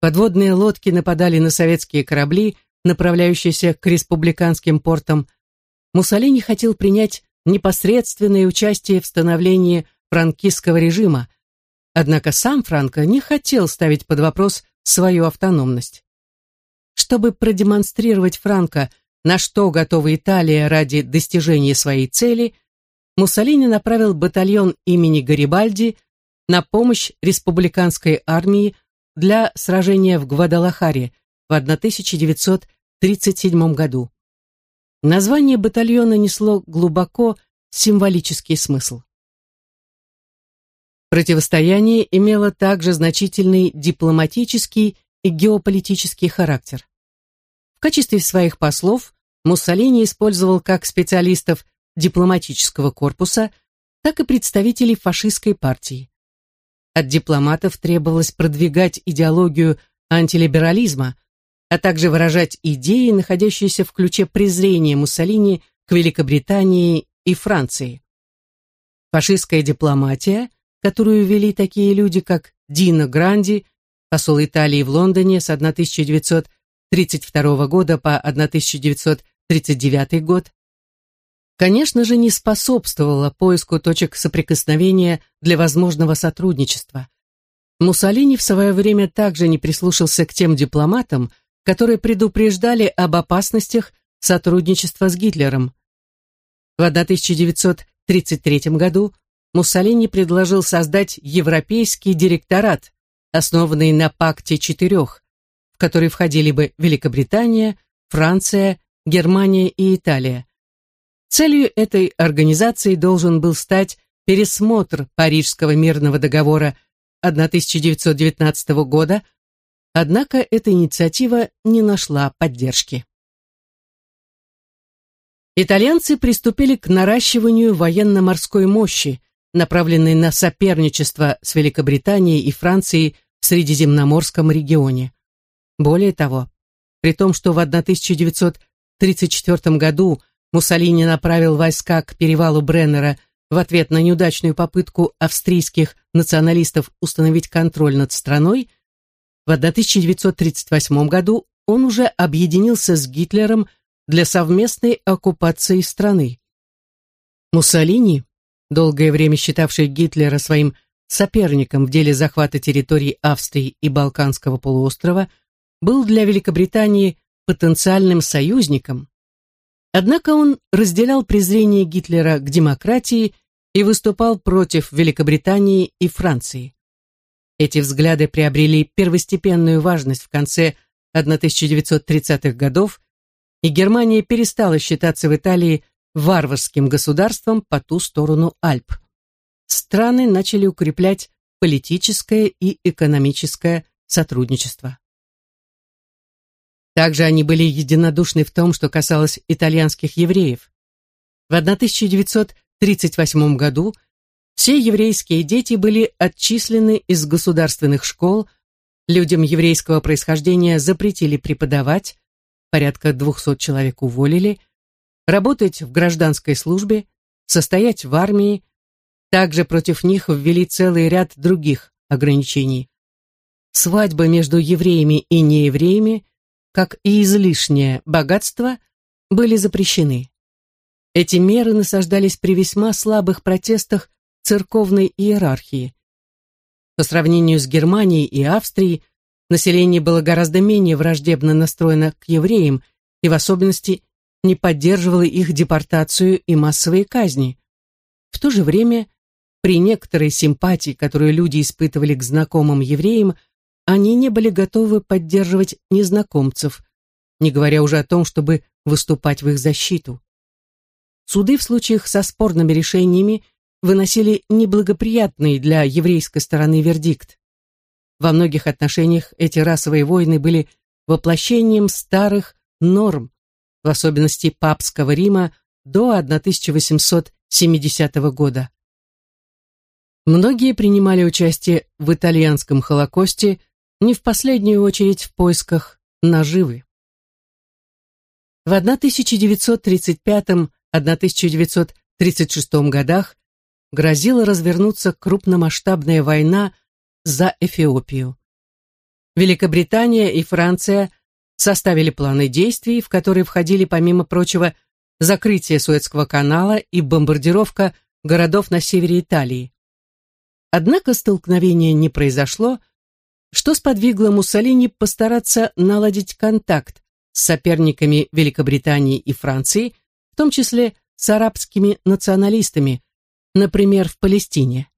A: подводные лодки нападали на советские корабли, направляющиеся к республиканским портам. Муссолини хотел принять непосредственное участие в становлении франкистского режима, однако сам Франко не хотел ставить под вопрос свою автономность. Чтобы продемонстрировать Франко, на что готова Италия ради достижения своей цели, Муссолини направил батальон имени Гарибальди на помощь республиканской армии для сражения в Гвадалахаре в 1937 году. Название батальона несло глубоко символический смысл. Противостояние имело также значительный дипломатический и геополитический характер. В качестве своих послов Муссолини использовал как специалистов дипломатического корпуса, так и представителей фашистской партии. От дипломатов требовалось продвигать идеологию антилиберализма, а также выражать идеи, находящиеся в ключе презрения Муссолини к Великобритании и Франции. Фашистская дипломатия, которую вели такие люди, как Дино Гранди, посол Италии в Лондоне с 1932 года по 1939 год, конечно же, не способствовала поиску точек соприкосновения для возможного сотрудничества. Муссолини в свое время также не прислушался к тем дипломатам, которые предупреждали об опасностях сотрудничества с Гитлером. В 1933 году Муссолини предложил создать Европейский директорат, основанный на пакте четырех, в который входили бы Великобритания, Франция, Германия и Италия. Целью этой организации должен был стать пересмотр Парижского мирного договора 1919 года, однако эта инициатива не нашла поддержки. Итальянцы приступили к наращиванию военно-морской мощи, направленной на соперничество с Великобританией и Францией в Средиземноморском регионе. Более того, при том, что в 1934 году Муссолини направил войска к перевалу Бреннера в ответ на неудачную попытку австрийских националистов установить контроль над страной, в 1938 году он уже объединился с Гитлером для совместной оккупации страны. Муссолини, долгое время считавший Гитлера своим соперником в деле захвата территорий Австрии и Балканского полуострова, был для Великобритании потенциальным союзником. Однако он разделял презрение Гитлера к демократии и выступал против Великобритании и Франции. Эти взгляды приобрели первостепенную важность в конце 1930-х годов, и Германия перестала считаться в Италии варварским государством по ту сторону Альп. Страны начали укреплять политическое и экономическое сотрудничество. Также они были единодушны в том, что касалось итальянских евреев. В 1938 году все еврейские дети были отчислены из государственных школ, людям еврейского происхождения запретили преподавать, порядка 200 человек уволили, работать в гражданской службе, состоять в армии. Также против них ввели целый ряд других ограничений. Свадьбы между евреями и неевреями, как и излишнее богатство, были запрещены. Эти меры насаждались при весьма слабых протестах церковной иерархии. По сравнению с Германией и Австрией, население было гораздо менее враждебно настроено к евреям и в особенности не поддерживало их депортацию и массовые казни. В то же время, при некоторой симпатии, которую люди испытывали к знакомым евреям, они не были готовы поддерживать незнакомцев, не говоря уже о том, чтобы выступать в их защиту. Суды в случаях со спорными решениями выносили неблагоприятный для еврейской стороны вердикт. Во многих отношениях эти расовые войны были воплощением старых норм, в особенности папского Рима до 1870 года. Многие принимали участие в итальянском Холокосте не в последнюю очередь в поисках наживы. В 1935-1936 годах грозила развернуться крупномасштабная война за Эфиопию. Великобритания и Франция – составили планы действий, в которые входили, помимо прочего, закрытие Суэцкого канала и бомбардировка городов на севере Италии. Однако столкновения не произошло, что сподвигло Муссолини постараться наладить контакт с соперниками Великобритании и Франции, в том числе с арабскими националистами, например, в Палестине.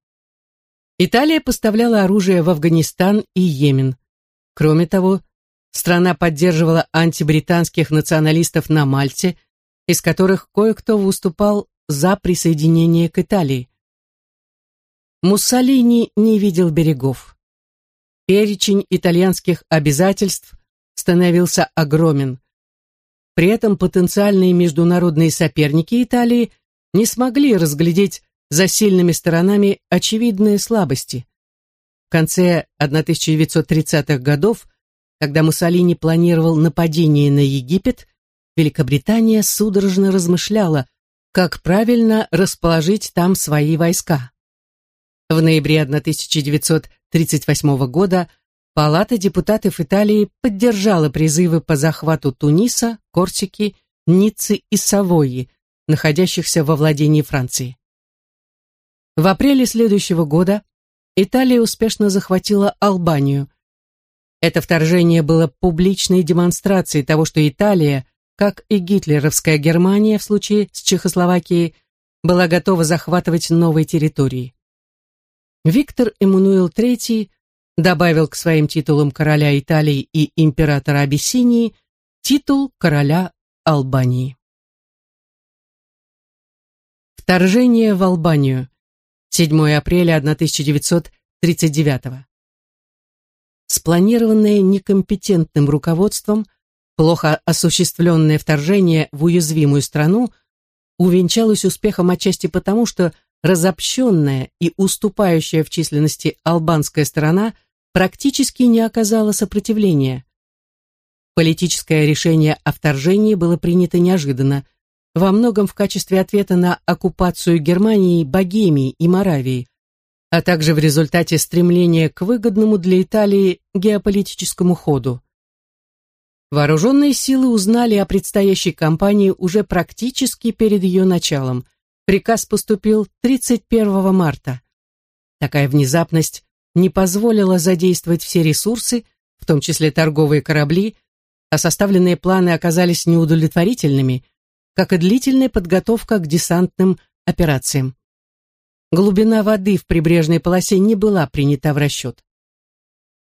A: Италия поставляла оружие в Афганистан и Йемен. Кроме того, Страна поддерживала антибританских националистов на Мальте, из которых кое-кто выступал за присоединение к Италии. Муссолини не видел берегов. Перечень итальянских обязательств становился огромен. При этом потенциальные международные соперники Италии не смогли разглядеть за сильными сторонами очевидные слабости. В конце 1930-х годов когда Муссолини планировал нападение на Египет, Великобритания судорожно размышляла, как правильно расположить там свои войска. В ноябре 1938 года Палата депутатов Италии поддержала призывы по захвату Туниса, Корсики, Ниццы и Савойи, находящихся во владении Франции. В апреле следующего года Италия успешно захватила Албанию, это вторжение было публичной демонстрацией того, что Италия, как и гитлеровская Германия в случае с Чехословакией, была готова захватывать новые территории. Виктор Эммануил III добавил к своим титулам короля Италии и императора Абиссинии титул короля Албании. Вторжение в Албанию. 7 апреля 1939 спланированное некомпетентным руководством, плохо осуществленное вторжение в уязвимую страну увенчалось успехом отчасти потому, что разобщенная и уступающая в численности албанская сторона практически не оказала сопротивления. Политическое решение о вторжении было принято неожиданно, во многом в качестве ответа на оккупацию Германии, Богемии и Моравии, а также в результате стремления к выгодному для Италии геополитическому ходу. Вооруженные силы узнали о предстоящей кампании уже практически перед ее началом. Приказ поступил 31 марта. Такая внезапность не позволила задействовать все ресурсы, в том числе торговые корабли, а составленные планы оказались неудовлетворительными, как и длительная подготовка к десантным операциям. Глубина воды в прибрежной полосе не была принята в расчет.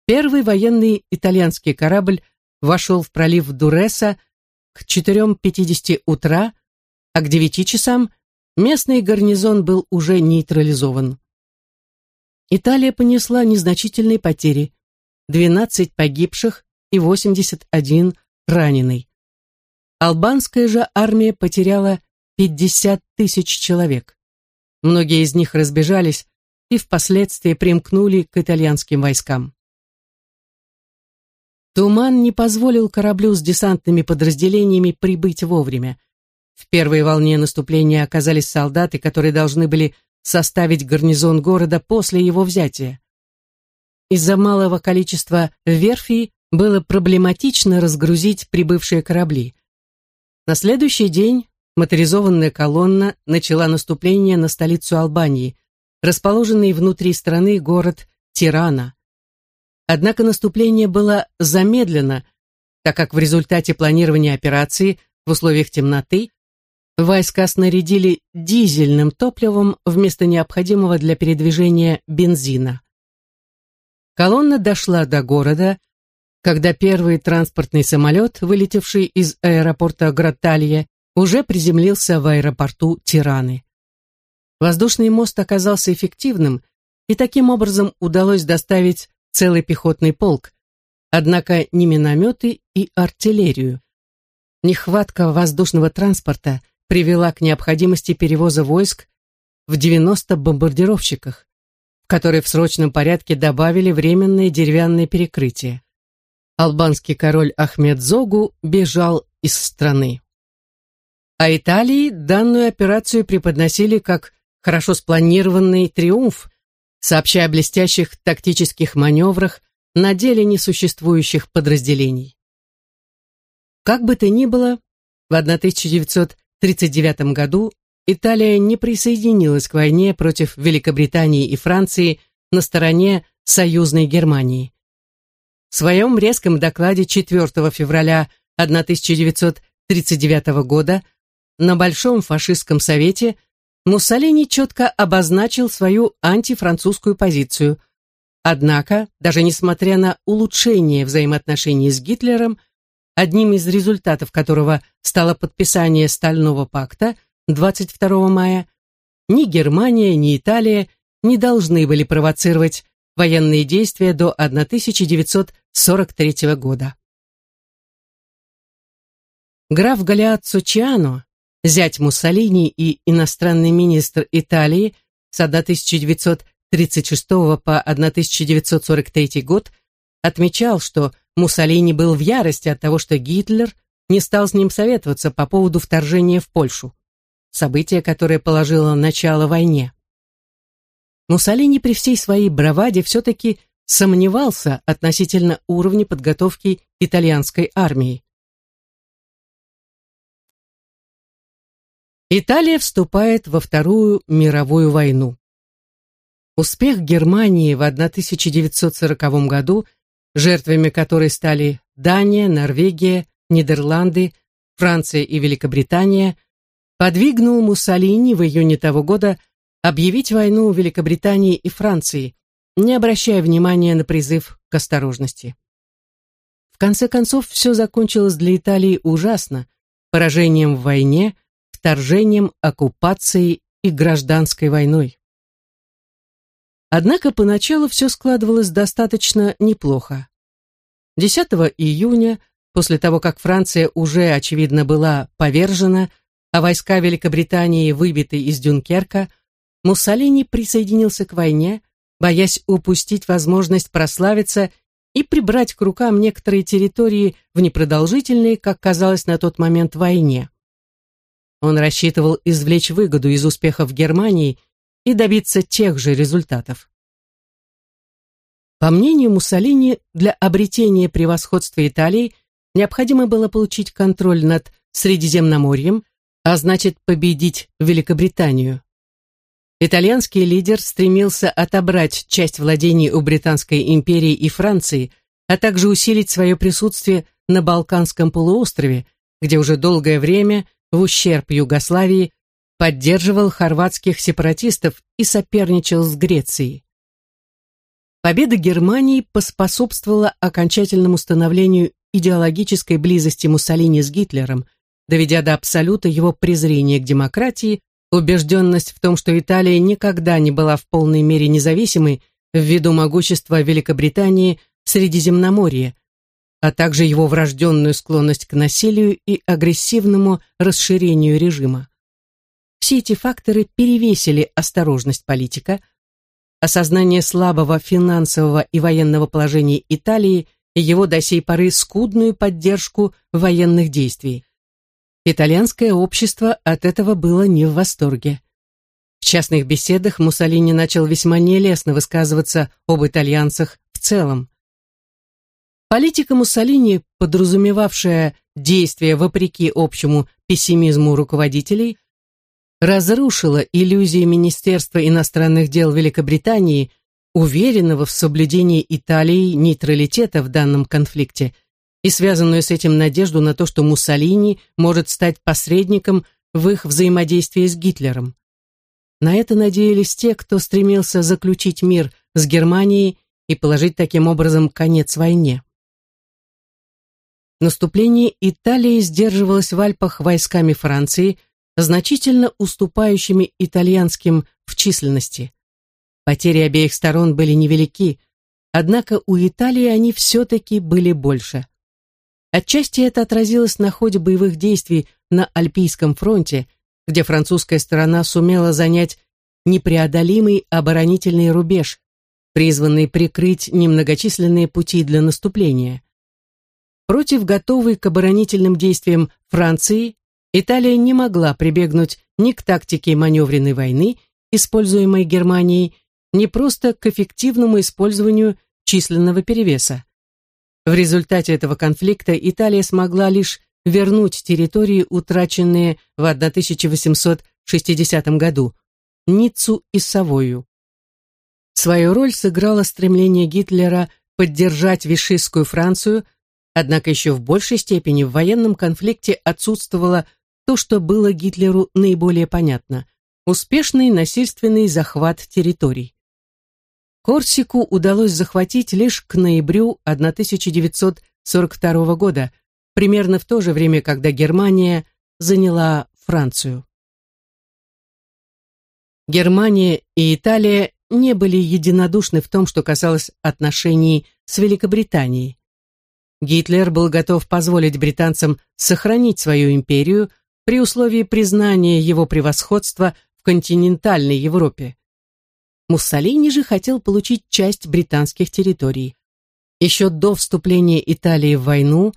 A: Первый военный итальянский корабль вошел в пролив Дуреса к 4.50 утра, а к 9 часам местный гарнизон был уже нейтрализован. Италия понесла незначительные потери, 12 погибших и 81 раненый. Албанская же армия потеряла 50 тысяч человек. Многие из них разбежались и впоследствии примкнули к итальянским войскам. Туман не позволил кораблю с десантными подразделениями прибыть вовремя. В первой волне наступления оказались солдаты, которые должны были составить гарнизон города после его взятия. Из-за малого количества верфей было проблематично разгрузить прибывшие корабли. На следующий день моторизованная колонна начала наступление на столицу Албании, расположенный внутри страны город Тирана. Однако наступление было замедлено, так как в результате планирования операции в условиях темноты войска снарядили дизельным топливом вместо необходимого для передвижения бензина. Колонна дошла до города, когда первый транспортный самолет, вылетевший из аэропорта Граталья, уже приземлился в аэропорту Тираны. Воздушный мост оказался эффективным, и таким образом удалось доставить целый пехотный полк, однако не минометы и артиллерию. Нехватка воздушного транспорта привела к необходимости перевоза войск в 90 бомбардировщиках, в которые в срочном порядке добавили временное деревянное перекрытие. Албанский король Ахмед Зогу бежал из страны. А Италии данную операцию преподносили как хорошо спланированный триумф, сообщая о блестящих тактических маневрах на деле несуществующих подразделений. Как бы то ни было, в 1939 году Италия не присоединилась к войне против Великобритании и Франции на стороне союзной Германии. В своем резком докладе 4 февраля 1939 года на Большом фашистском совете Муссолини четко обозначил свою антифранцузскую позицию. Однако, даже несмотря на улучшение взаимоотношений с Гитлером, одним из результатов которого стало подписание Стального пакта 22 мая, ни Германия, ни Италия не должны были провоцировать военные действия до 1943 года. Граф Галиат Сучиано зять Муссолини и иностранный министр Италии с 1936 по 1943 год, отмечал, что Муссолини был в ярости от того, что Гитлер не стал с ним советоваться по поводу вторжения в Польшу, событие, которое положило начало войне. Муссолини при всей своей браваде все-таки сомневался относительно уровня подготовки итальянской армии. Италия вступает во Вторую мировую войну. Успех Германии в 1940 году, жертвами которой стали Дания, Норвегия, Нидерланды, Франция и Великобритания, подвигнул Муссолини в июне того года объявить войну Великобритании и Франции, не обращая внимания на призыв к осторожности. В конце концов, все закончилось для Италии ужасно, поражением в войне, вторжением, оккупацией и гражданской войной. Однако поначалу все складывалось достаточно неплохо. 10 июня, после того, как Франция уже, очевидно, была повержена, а войска Великобритании выбиты из Дюнкерка, Муссолини присоединился к войне, боясь упустить возможность прославиться и прибрать к рукам некоторые территории в непродолжительной, как казалось на тот момент, войне. Он рассчитывал извлечь выгоду из успеха в Германии и добиться тех же результатов. По мнению Муссолини, для обретения превосходства Италии необходимо было получить контроль над Средиземноморьем, а значит победить Великобританию. Итальянский лидер стремился отобрать часть владений у Британской империи и Франции, а также усилить свое присутствие на Балканском полуострове, где уже долгое время, в ущерб Югославии, поддерживал хорватских сепаратистов и соперничал с Грецией. Победа Германии поспособствовала окончательному становлению идеологической близости Муссолини с Гитлером, доведя до абсолюта его презрение к демократии, убежденность в том, что Италия никогда не была в полной мере независимой ввиду могущества Великобритании в Средиземноморье, а также его врожденную склонность к насилию и агрессивному расширению режима. Все эти факторы перевесили осторожность политика, осознание слабого финансового и военного положения Италии и его до сей поры скудную поддержку военных действий. Итальянское общество от этого было не в восторге. В частных беседах Муссолини начал весьма нелестно высказываться об итальянцах в целом. Политика Муссолини, подразумевавшая действия вопреки общему пессимизму руководителей, разрушила иллюзии Министерства иностранных дел Великобритании, уверенного в соблюдении Италии нейтралитета в данном конфликте, и связанную с этим надежду на то, что Муссолини может стать посредником в их взаимодействии с Гитлером. На это надеялись те, кто стремился заключить мир с Германией и положить таким образом конец войне. Наступление Италии сдерживалось в Альпах войсками Франции, значительно уступающими итальянским в численности. Потери обеих сторон были невелики, однако у Италии они все-таки были больше. Отчасти это отразилось на ходе боевых действий на Альпийском фронте, где французская сторона сумела занять непреодолимый оборонительный рубеж, призванный прикрыть немногочисленные пути для наступления. Против готовой к оборонительным действиям Франции Италия не могла прибегнуть ни к тактике маневренной войны, используемой Германией, ни просто к эффективному использованию численного перевеса. В результате этого конфликта Италия смогла лишь вернуть территории, утраченные в 1860 году, Ниццу и Савою. Свою роль сыграло стремление Гитлера поддержать вишистскую Францию, однако еще в большей степени в военном конфликте отсутствовала то, что было Гитлеру наиболее понятно – успешный насильственный захват территорий. Корсику удалось захватить лишь к ноябрю 1942 года, примерно в то же время, когда Германия заняла Францию. Германия и Италия не были единодушны в том, что касалось отношений с Великобританией. Гитлер был готов позволить британцам сохранить свою империю, при условии признания его превосходства в континентальной Европе. Муссолини же хотел получить часть британских территорий. Еще до вступления Италии в войну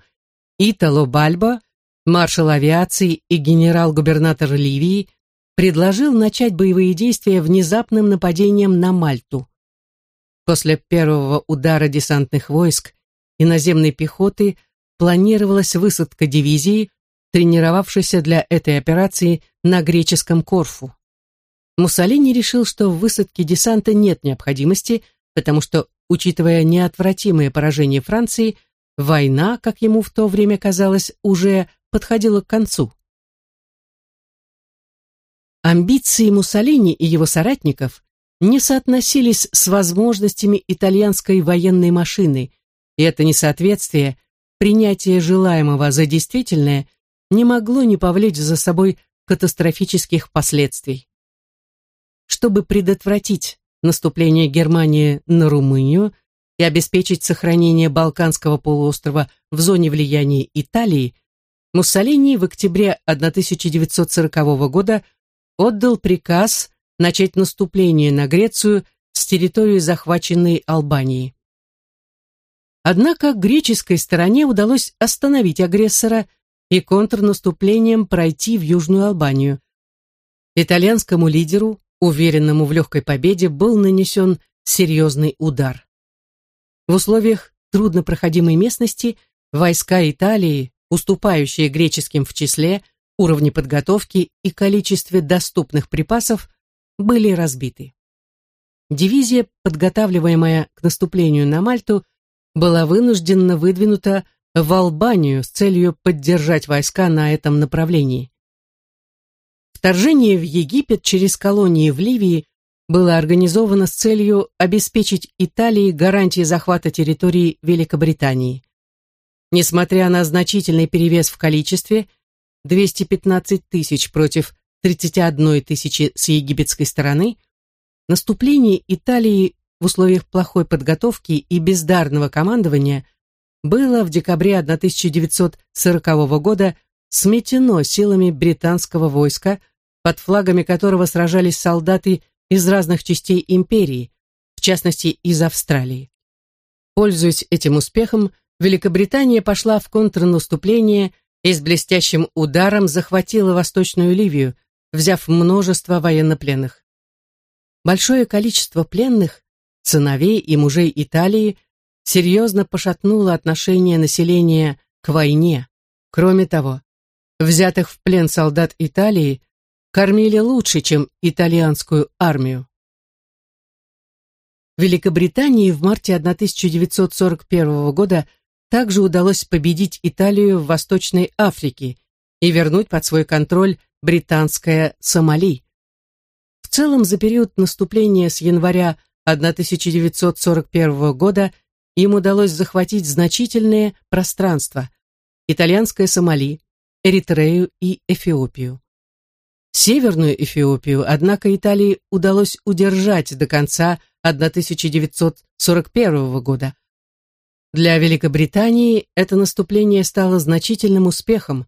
A: Итало Бальбо, маршал авиации и генерал-губернатор Ливии, предложил начать боевые действия внезапным нападением на Мальту. После первого удара десантных войск и наземной пехоты планировалась высадка дивизии, тренировавшийся для этой операции на греческом Корфу. Муссолини решил, что в высадке десанта нет необходимости, потому что, учитывая неотвратимое поражение Франции, война, как ему в то время казалось, уже подходила к концу. Амбиции Муссолини и его соратников не соотносились с возможностями итальянской военной машины, и это несоответствие, принятие желаемого за действительное – не могло не повлечь за собой катастрофических последствий. Чтобы предотвратить наступление Германии на Румынию и обеспечить сохранение Балканского полуострова в зоне влияния Италии, Муссолини в октябре 1940 года отдал приказ начать наступление на Грецию с территории захваченной Албании. Однако греческой стороне удалось остановить агрессора и контрнаступлением пройти в Южную Албанию. Итальянскому лидеру, уверенному в легкой победе, был нанесен серьезный удар. В условиях труднопроходимой местности войска Италии, уступающие греческим в числе, уровне подготовки и количестве доступных припасов, были разбиты. Дивизия, подготавливаемая к наступлению на Мальту, была вынуждена выдвинута в Албанию с целью поддержать войска на этом направлении. Вторжение в Египет через колонии в Ливии было организовано с целью обеспечить Италии гарантии захвата территории Великобритании. Несмотря на значительный перевес в количестве, 215 тысяч против 31 тысячи с египетской стороны, наступление Италии в условиях плохой подготовки и бездарного командования было в декабре 1940 года сметено силами британского войска, под флагами которого сражались солдаты из разных частей империи, в частности из Австралии. Пользуясь этим успехом, Великобритания пошла в контрнаступление и с блестящим ударом захватила Восточную Ливию, взяв множество военнопленных. Большое количество пленных, сыновей и мужей Италии, серьезно пошатнуло отношение населения к войне. Кроме того, взятых в плен солдат Италии кормили лучше, чем итальянскую армию. Великобритании в марте 1941 года также удалось победить Италию в Восточной Африке и вернуть под свой контроль британское Сомали. В целом, за период наступления с января 1941 года им удалось захватить значительные пространства – итальянское Сомали, Эритрею и Эфиопию. Северную Эфиопию, однако, Италии удалось удержать до конца 1941 года. Для Великобритании это наступление стало значительным успехом,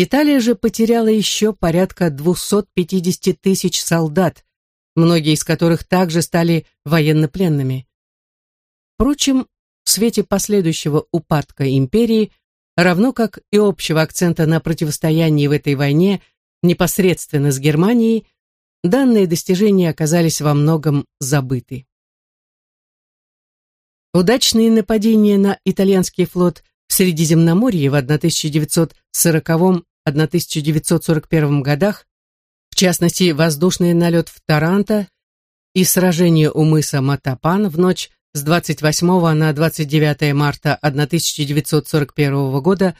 A: Италия же потеряла еще порядка 250 тысяч солдат, многие из которых также стали военнопленными. Впрочем, в свете последующего упадка империи, равно как и общего акцента на противостоянии в этой войне непосредственно с Германией, данные достижения оказались во многом забыты. Удачные нападения на итальянский флот в Средиземноморье в 1940-1941 годах, в частности, воздушный налет в Таранто и сражение у мыса Матапан в ночь с 28 на 29 марта 1941 года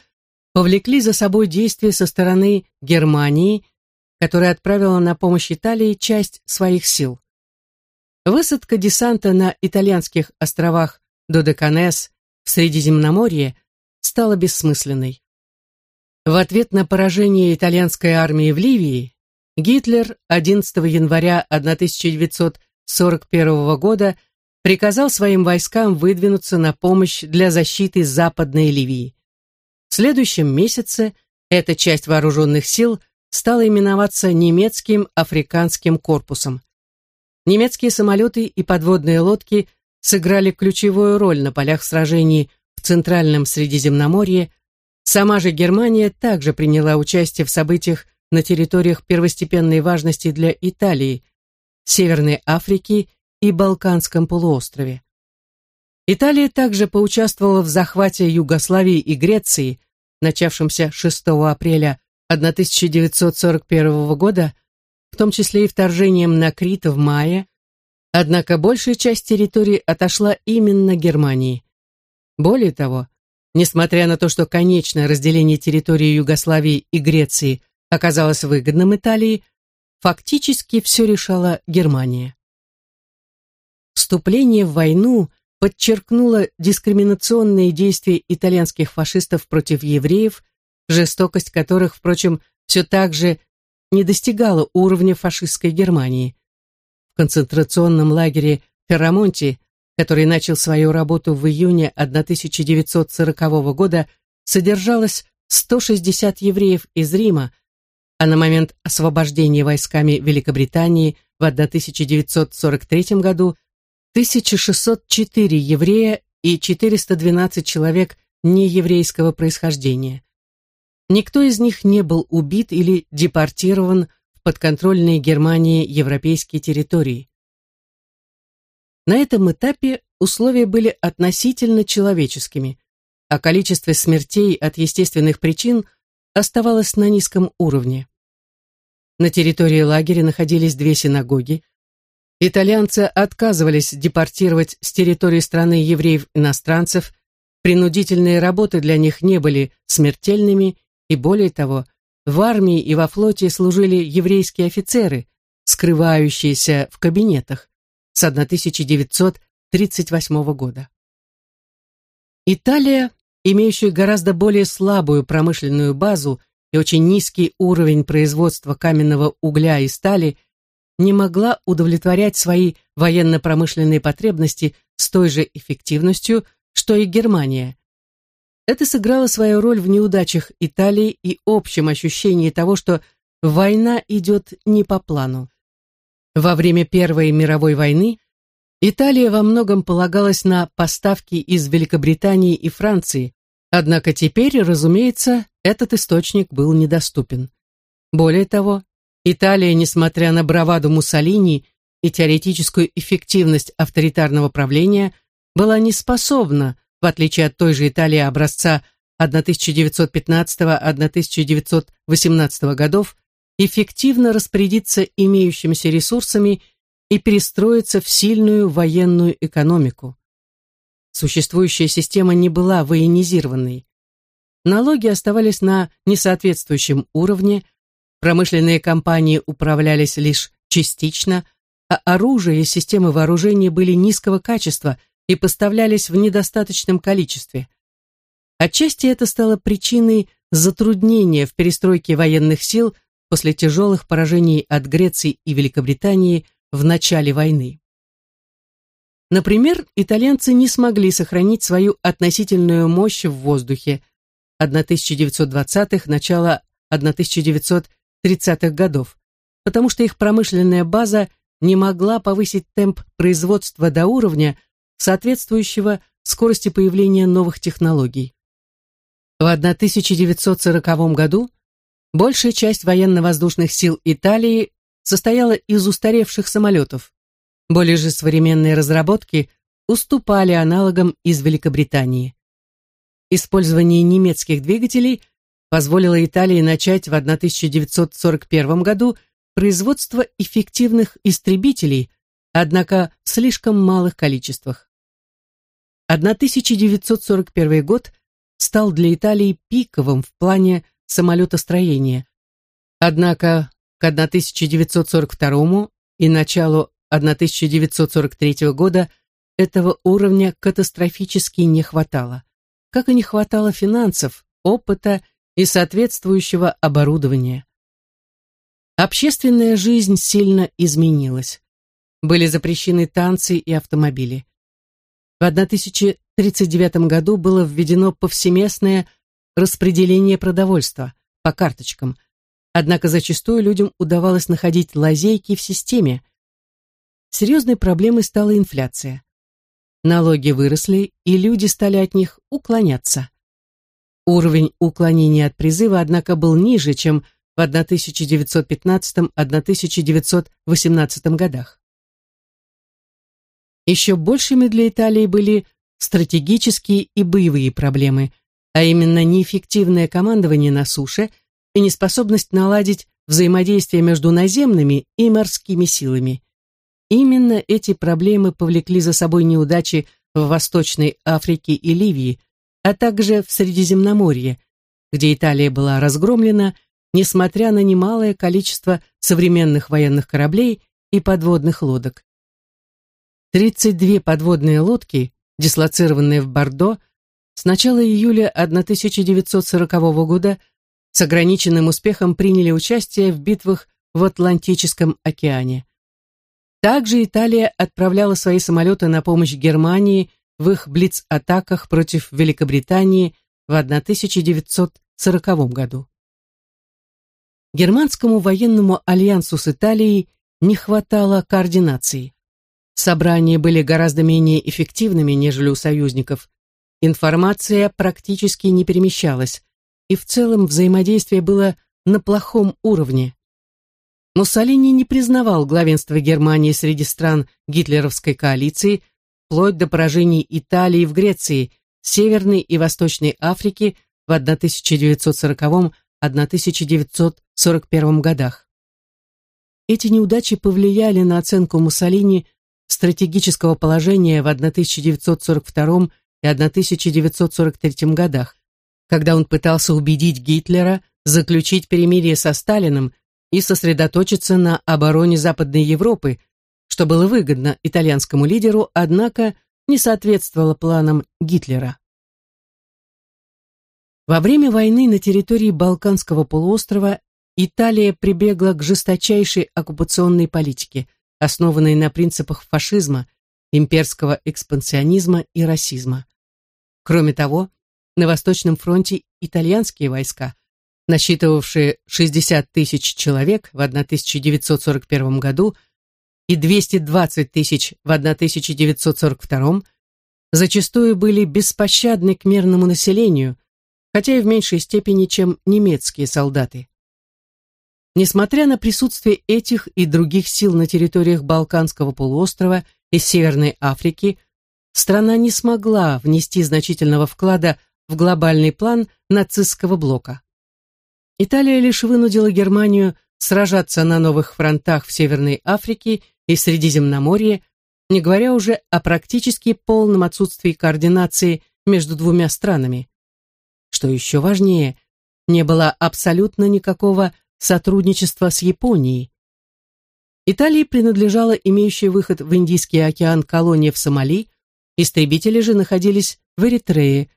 A: повлекли за собой действия со стороны Германии, которая отправила на помощь Италии часть своих сил. Высадка десанта на итальянских островах Додеканес в Средиземноморье стала бессмысленной. В ответ на поражение итальянской армии в Ливии Гитлер 11 января 1941 года приказал своим войскам выдвинуться на помощь для защиты Западной Ливии. В следующем месяце эта часть вооруженных сил стала именоваться немецким африканским корпусом. Немецкие самолеты и подводные лодки сыграли ключевую роль на полях сражений в Центральном Средиземноморье, сама же Германия также приняла участие в событиях на территориях первостепенной важности для Италии, Северной Африки и Балканском полуострове. Италия также поучаствовала в захвате Югославии и Греции, начавшемся 6 апреля 1941 года, в том числе и вторжением на Крит в мае, однако большая часть территории отошла именно Германии. Более того, несмотря на то, что конечное разделение территории Югославии и Греции оказалось выгодным Италии, фактически все решала Германия. Вступление в войну подчеркнуло дискриминационные действия итальянских фашистов против евреев, жестокость которых, впрочем, все так же не достигала уровня фашистской Германии. В концентрационном лагере Феррамонти который начал свою работу в июне 1940 года, содержалось 160 евреев из Рима, а на момент освобождения войсками Великобритании в 1943 году 1604 еврея и 412 человек нееврейского происхождения. Никто из них не был убит или депортирован в подконтрольные Германии европейские территории. На этом этапе условия были относительно человеческими, а количество смертей от естественных причин оставалось на низком уровне. На территории лагеря находились две синагоги. Итальянцы отказывались депортировать с территории страны евреев-иностранцев, принудительные работы для них не были смертельными, и более того, в армии и во флоте служили еврейские офицеры, скрывающиеся в кабинетах с 1938 года. Италия, имеющая гораздо более слабую промышленную базу и очень низкий уровень производства каменного угля и стали, не могла удовлетворять свои военно-промышленные потребности с той же эффективностью, что и Германия. Это сыграло свою роль в неудачах Италии и общем ощущении того, что война идет не по плану. Во время Первой мировой войны Италия во многом полагалась на поставки из Великобритании и Франции, однако теперь, разумеется, этот источник был недоступен. Более того, Италия, несмотря на браваду Муссолини и теоретическую эффективность авторитарного правления, была не способна, в отличие от той же Италии образца 1915-1918 годов, эффективно распорядиться имеющимися ресурсами и перестроиться в сильную военную экономику. Существующая система не была военизированной. Налоги оставались на несоответствующем уровне, промышленные компании управлялись лишь частично, а оружие и системы вооружения были низкого качества и поставлялись в недостаточном количестве. Отчасти это стало причиной затруднения в перестройке военных сил после тяжелых поражений от Греции и Великобритании – в начале войны. Например, итальянцы не смогли сохранить свою относительную мощь в воздухе 1920-х, начало 1930-х годов, потому что их промышленная база не могла повысить темп производства до уровня, соответствующего скорости появления новых технологий. В 1940 году большая часть военно-воздушных сил Италии состояла из устаревших самолетов. Более же современные разработки уступали аналогам из Великобритании. Использование немецких двигателей позволило Италии начать в 1941 году производство эффективных истребителей, однако в слишком малых количествах. 1941 год стал для Италии пиковым в плане самолетостроения. Однако к 1942 и началу 1943 года этого уровня катастрофически не хватало, как и не хватало финансов, опыта и соответствующего оборудования. Общественная жизнь сильно изменилась. Были запрещены танцы и автомобили. В 1039 году было введено повсеместное распределение продовольствия по карточкам – Однако зачастую людям удавалось находить лазейки в системе. Серьезной проблемой стала инфляция. Налоги выросли, и люди стали от них уклоняться. Уровень уклонения от призыва, однако, был ниже, чем в 1915-1918 годах. Еще большими для Италии были стратегические и боевые проблемы, а именно неэффективное командование на суше – и неспособность наладить взаимодействие между наземными и морскими силами. Именно эти проблемы повлекли за собой неудачи в Восточной Африке и Ливии, а также в Средиземноморье, где Италия была разгромлена, несмотря на немалое количество современных военных кораблей и подводных лодок. 32 подводные лодки, дислоцированные в Бордо, с начала июля 1940 года с ограниченным успехом приняли участие в битвах в Атлантическом океане. Также Италия отправляла свои самолеты на помощь Германии в их блиц-атаках против Великобритании в 1940 году. Германскому военному альянсу с Италией не хватало координации. Собрания были гораздо менее эффективными, нежели у союзников. Информация практически не перемещалась, и в целом взаимодействие было на плохом уровне. Муссолини не признавал главенство Германии среди стран гитлеровской коалиции, вплоть до поражений Италии в Греции, Северной и Восточной Африке в 1940-1941 годах. эти неудачи повлияли на оценку Муссолини стратегического положения в 1942 и 1943 годах, когда он пытался убедить Гитлера заключить перемирие со Сталиным и сосредоточиться на обороне Западной Европы, что было выгодно итальянскому лидеру, однако не соответствовало планам Гитлера. Во время войны на территории Балканского полуострова Италия прибегла к жесточайшей оккупационной политике, основанной на принципах фашизма, имперского экспансионизма и расизма. Кроме того, на Восточном фронте итальянские войска, насчитывавшие 60 тысяч человек в 1941 году и 220 тысяч в 1942, зачастую были беспощадны к мирному населению, хотя и в меньшей степени, чем немецкие солдаты. Несмотря на присутствие этих и других сил на территориях Балканского полуострова и Северной Африки, страна не смогла внести значительного вклада в глобальный план нацистского блока. Италия лишь вынудила Германию сражаться на новых фронтах в Северной Африке и Средиземноморье, не говоря уже о практически полном отсутствии координации между двумя странами. Что еще важнее, не было абсолютно никакого сотрудничества с Японией. Италии принадлежала имеющая выход в Индийский океан колония в Сомали, истребители же находились в Эритрее,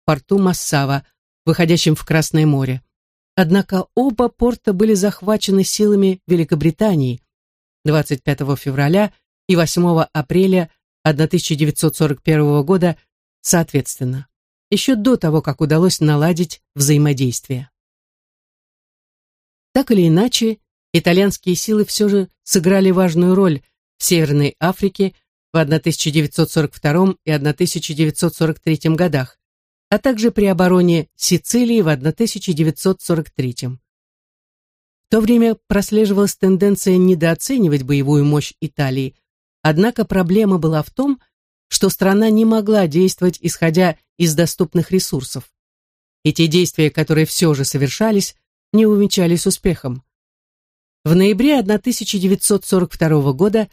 A: в порту Массава, выходящем в Красное море. Однако оба порта были захвачены силами Великобритании 25 февраля и 8 апреля 1941 года соответственно еще до того, как удалось наладить взаимодействие. Так или иначе, итальянские силы все же сыграли важную роль в Северной Африке в 1942 и 1943 годах, а также при обороне Сицилии в 1943. В то время прослеживалась тенденция недооценивать боевую мощь Италии, однако проблема была в том, что страна не могла действовать, исходя из доступных ресурсов. Эти действия, которые все же совершались, не увенчались успехом. В ноябре 1942 года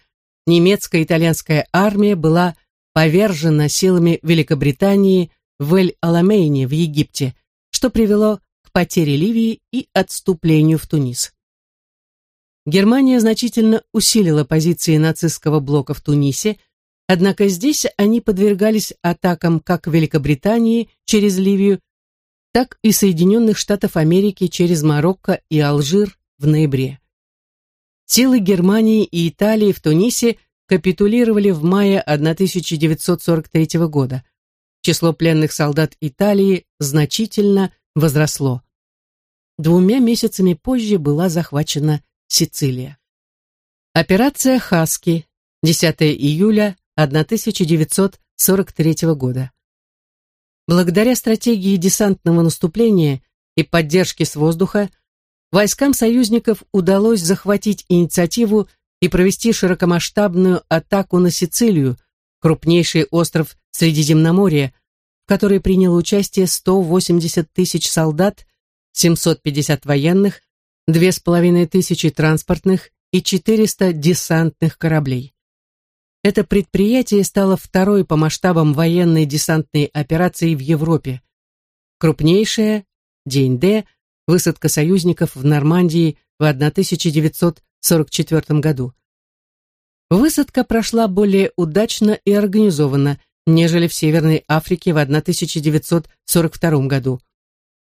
A: немецкая итальянская армия была повержена силами Великобритании в Эль-Аламейне в Египте, что привело потере Ливии и отступлению в Тунис. Германия значительно усилила позиции нацистского блока в Тунисе, Однако здесь они подвергались атакам как Великобритании через Ливию, так и Соединенных Штатов Америки через Марокко и Алжир в ноябре. Силы Германии и Италии в Тунисе капитулировали в мае 1943 года. Число пленных солдат Италии значительно возросло. Двумя месяцами позже была захвачена Сицилия. Операция «Хаски» 10 июля 1943 года. Благодаря стратегии десантного наступления и поддержке с воздуха, войскам союзников удалось захватить инициативу и провести широкомасштабную атаку на Сицилию, крупнейший остров Средиземноморья, которой приняло участие 180 тысяч солдат, 750 военных, 2500 транспортных и 400 десантных кораблей. Это предприятие стало второй по масштабам военной десантной операции в Европе. Крупнейшая, день Д, высадка союзников в Нормандии в 1944 году. Высадка прошла более удачно и организованно, нежели в Северной Африке в 1942 году.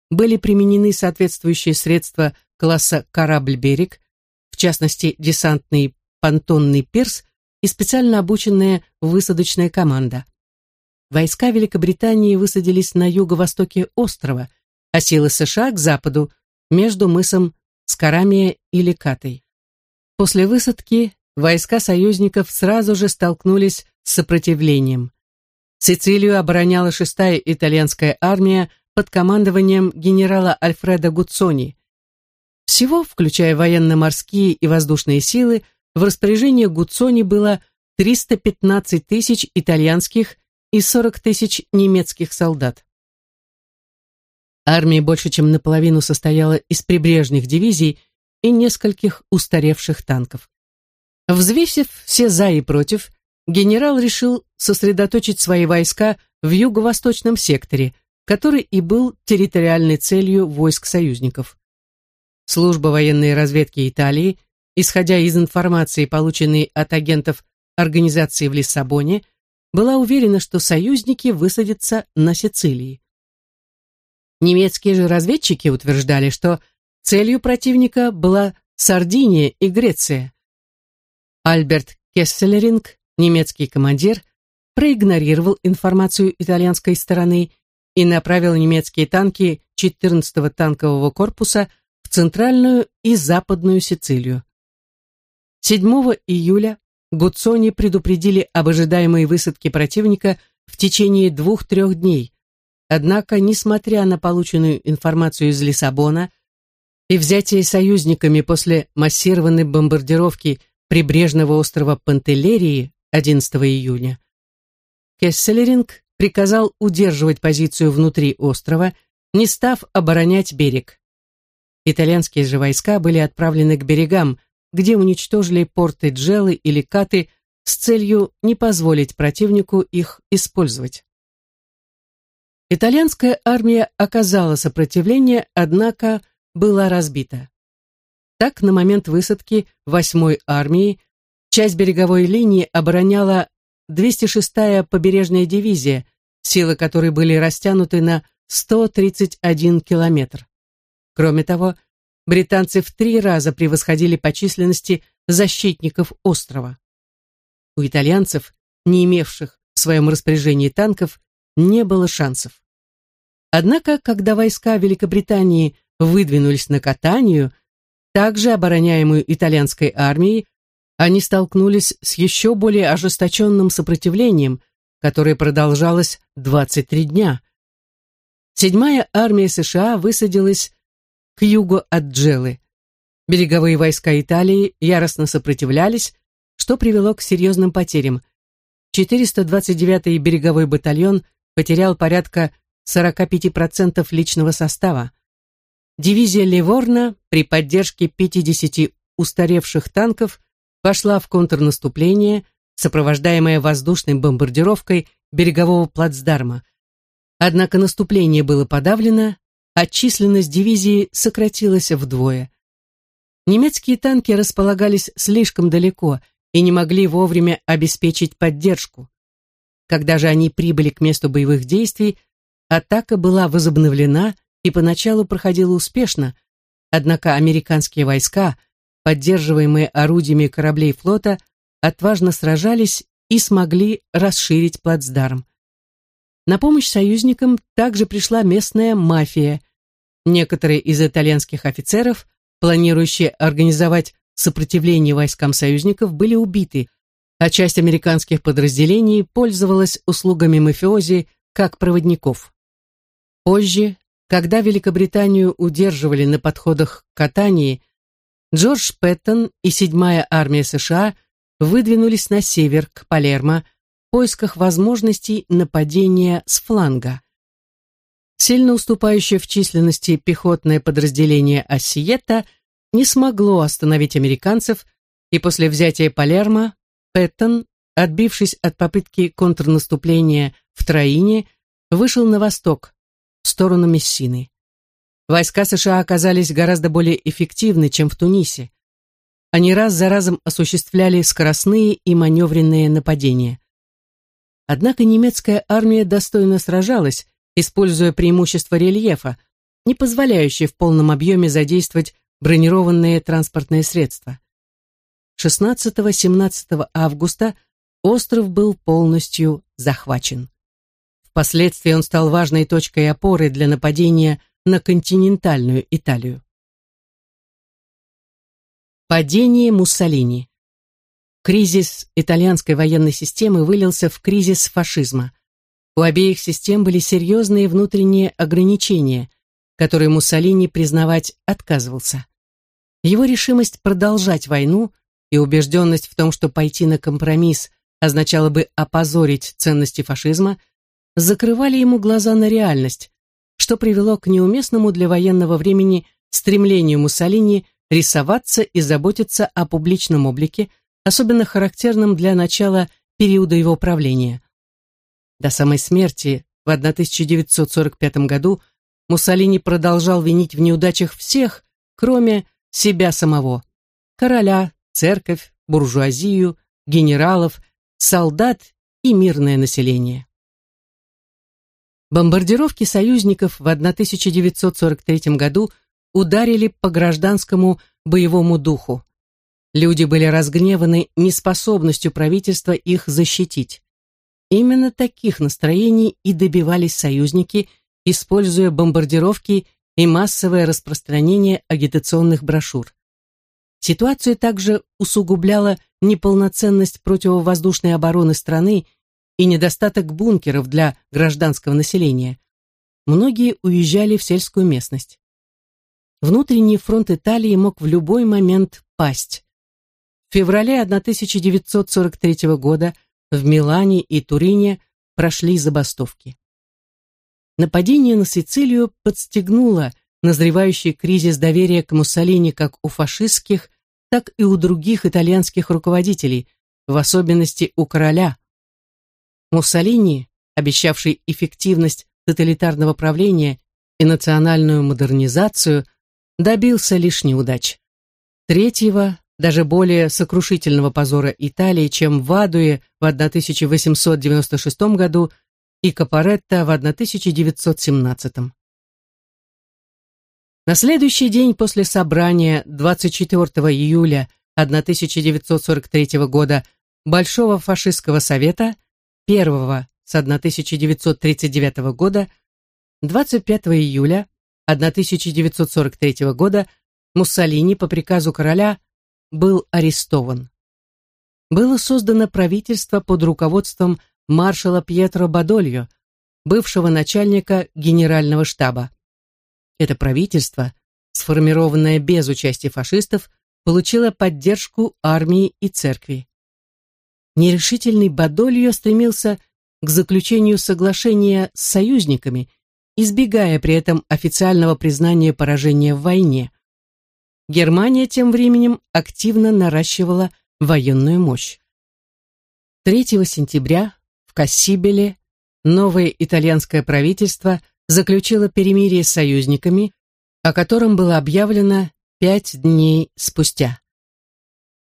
A: Были применены соответствующие средства класса «Корабль-берег», в частности, десантный понтонный пирс и специально обученная высадочная команда. Войска Великобритании высадились на юго-востоке острова, а силы США к западу, между мысом Скарамия и Лекатой. После высадки войска союзников сразу же столкнулись с сопротивлением. Сицилию обороняла шестая итальянская армия под командованием генерала Альфреда Гуцони. Всего, включая военно-морские и воздушные силы, в распоряжении Гуцони было 315 тысяч итальянских и 40 тысяч немецких солдат. Армия больше чем наполовину состояла из прибрежных дивизий и нескольких устаревших танков. Взвесив все «за» и «против», генерал решил сосредоточить свои войска в юго-восточном секторе, который и был территориальной целью войск союзников. Служба военной разведки Италии, исходя из информации, полученной от агентов организации в Лиссабоне, была уверена, что союзники высадятся на Сицилии. Немецкие же разведчики утверждали, что целью противника была Сардиния и Греция. Альберт Кесселеринг, немецкий командир, проигнорировал информацию итальянской стороны и направил немецкие танки 14-го танкового корпуса в центральную и западную Сицилию. 7 июля Гуцони предупредили об ожидаемой высадке противника в течение двух-трех дней, однако, несмотря на полученную информацию из Лиссабона и взятие союзниками после массированной бомбардировки прибрежного острова Пантелерии 11 июня, Кесселеринг приказал удерживать позицию внутри острова, не став оборонять берег. Итальянские же войска были отправлены к берегам, где уничтожили порты Джелы или Каты с целью не позволить противнику их использовать. Итальянская армия оказала сопротивление, однако была разбита. Так, на момент высадки 8-й армии часть береговой линии обороняла 206-я побережная дивизия, силы которой были растянуты на 131 километр. Кроме того, британцы в три раза превосходили по численности защитников острова. У итальянцев, не имевших в своем распоряжении танков, не было шансов. Однако, когда войска Великобритании выдвинулись на Катанию, также обороняемую итальянской армией, они столкнулись с еще более ожесточенным сопротивлением, которое продолжалось 23 дня. Седьмая армия США высадилась к югу от Джелы. Береговые войска Италии яростно сопротивлялись, что привело к серьезным потерям. 429-й береговой батальон потерял порядка 45% личного состава. Дивизия Ливорна при поддержке 50 устаревших танков пошла в контрнаступление, сопровождаемое воздушной бомбардировкой берегового плацдарма. Однако наступление было подавлено, а численность дивизии сократилась вдвое. Немецкие танки располагались слишком далеко и не могли вовремя обеспечить поддержку. Когда же они прибыли к месту боевых действий, атака была возобновлена и поначалу проходила успешно, однако американские войска, поддерживаемые орудиями кораблей флота, отважно сражались и смогли расширить плацдарм. На помощь союзникам также пришла местная мафия, Некоторые из итальянских офицеров, планирующие организовать сопротивление войскам союзников, были убиты, а часть американских подразделений пользовалась услугами мафиози как проводников. Позже, когда Великобританию удерживали на подходах к Катании, Джордж Пэттон и 7-я армия США выдвинулись на север, к Палермо, в поисках возможностей нападения с фланга. Сильно уступающее в численности пехотное подразделение Ассиета не смогло остановить американцев, и после взятия Палермо Пэттон, отбившись от попытки контрнаступления в Троине, вышел на восток, в сторону Мессины. Войска США оказались гораздо более эффективны, чем в Тунисе. Они раз за разом осуществляли скоростные и маневренные нападения. Однако немецкая армия достойно сражалась, используя преимущество рельефа, не позволяющее в полном объеме задействовать бронированные транспортные средства. 16-17 августа остров был полностью захвачен. Впоследствии он стал важной точкой опоры для нападения на континентальную Италию. Падение Муссолини. Кризис итальянской военной системы вылился в кризис фашизма. У обеих систем были серьезные внутренние ограничения, которые Муссолини признавать отказывался. Его решимость продолжать войну и убежденность в том, что пойти на компромисс означало бы опозорить ценности фашизма, закрывали ему глаза на реальность, что привело к неуместному для военного времени стремлению Муссолини рисоваться и заботиться о публичном облике, особенно характерном для начала периода его правления. До самой смерти в 1945 году Муссолини продолжал винить в неудачах всех, кроме себя самого. Короля, церковь, буржуазию, генералов, солдат и мирное население. Бомбардировки союзников в 1943 году ударили по гражданскому боевому духу. Люди были разгневаны неспособностью правительства их защитить. Именно таких настроений и добивались союзники, используя бомбардировки и массовое распространение агитационных брошюр. Ситуацию также усугубляла неполноценность противовоздушной обороны страны и недостаток бункеров для гражданского населения. Многие уезжали в сельскую местность. Внутренний фронт Италии мог в любой момент пасть. В феврале 1943 года в Милане и Турине прошли забастовки. Нападение на Сицилию подстегнуло назревающий кризис доверия к Муссолини как у фашистских, так и у других итальянских руководителей, в особенности у короля. Муссолини, обещавший эффективность тоталитарного правления и национальную модернизацию, добился лишь неудач. Третьего, даже более сокрушительного позора Италии, чем в Адуе в 1896 году и Капаретто в 1917. На следующий день после собрания 24 июля 1943 года Большого фашистского совета, первого с 1939 года, 25 июля 1943 года Муссолини по приказу короля был арестован. Было создано правительство под руководством маршала Пьетро Бадольо, бывшего начальника генерального штаба. Это правительство, сформированное без участия фашистов, получило поддержку армии и церкви. Нерешительный Бадольо стремился к заключению соглашения с союзниками, избегая при этом официального признания поражения в войне. Германия тем временем активно наращивала военную мощь. 3 сентября в Кассибеле новое итальянское правительство заключило перемирие с союзниками, о котором было объявлено пять дней спустя.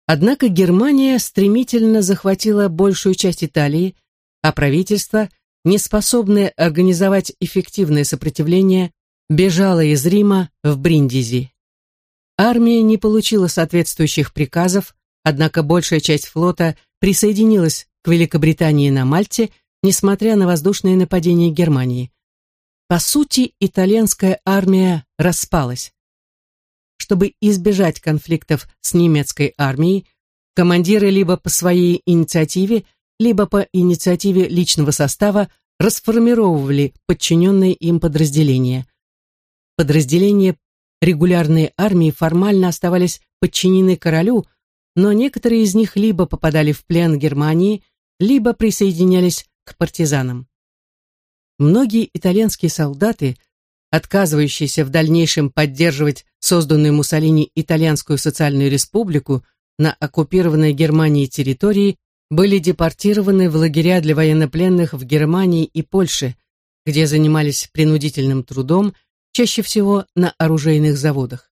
A: Однако Германия стремительно захватила большую часть Италии, а правительство, неспособное организовать эффективное сопротивление, бежало из Рима в Бриндизи. Армия не получила соответствующих приказов, однако большая часть флота присоединилась к Великобритании на Мальте, несмотря на воздушные нападения Германии. По сути, итальянская армия распалась. Чтобы избежать конфликтов с немецкой армией, командиры либо по своей инициативе, либо по инициативе личного состава расформировывали подчиненные им подразделения. Подразделения регулярной армии формально оставались подчинены королю, но некоторые из них либо попадали в плен Германии, либо присоединялись к партизанам. Многие итальянские солдаты, отказывающиеся в дальнейшем поддерживать созданную Муссолини Итальянскую социальную республику на оккупированной Германией территории, были депортированы в лагеря для военнопленных в Германии и Польше, где занимались принудительным трудом, чаще всего на оружейных заводах.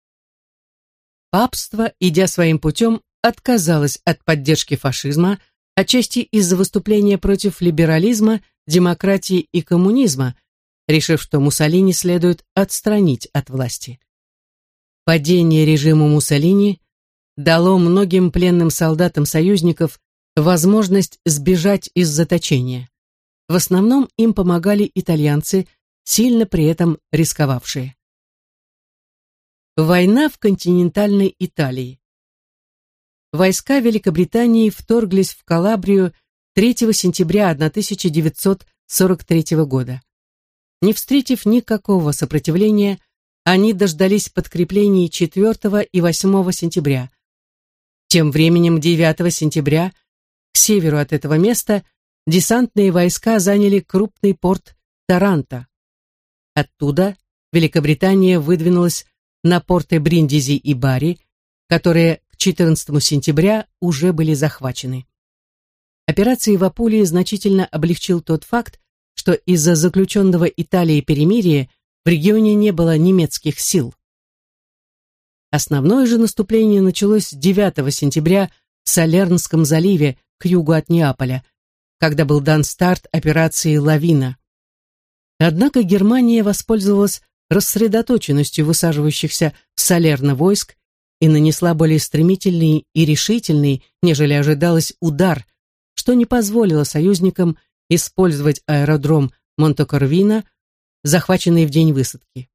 A: Папство, идя своим путем, отказалось от поддержки фашизма, отчасти из-за выступления против либерализма демократии и коммунизма, решив, что Муссолини следует отстранить от власти. Падение режима Муссолини дало многим пленным солдатам союзников возможность сбежать из заточения. В основном им помогали итальянцы, сильно при этом рисковавшие. Война в континентальной Италии. Войска Великобритании вторглись в Калабрию 3 сентября 1943 года. Не встретив никакого сопротивления, они дождались подкреплений 4 и 8 сентября. Тем временем 9 сентября к северу от этого места десантные войска заняли крупный порт Таранто. Оттуда Великобритания выдвинулась на порты Бриндизи и Бари, которые к 14 сентября уже были захвачены. Операции в Апулии значительно облегчил тот факт, что из-за заключенного Италией перемирия в регионе не было немецких сил. Основное же наступление началось 9 сентября в Салернском заливе к югу от Неаполя, когда был дан старт операции «Лавина». Однако Германия воспользовалась рассредоточенностью высаживающихся в Салерно войск и нанесла более стремительный и решительный, нежели ожидалось, удар, что не позволило союзникам использовать аэродром Монтекорвина, захваченный в день высадки.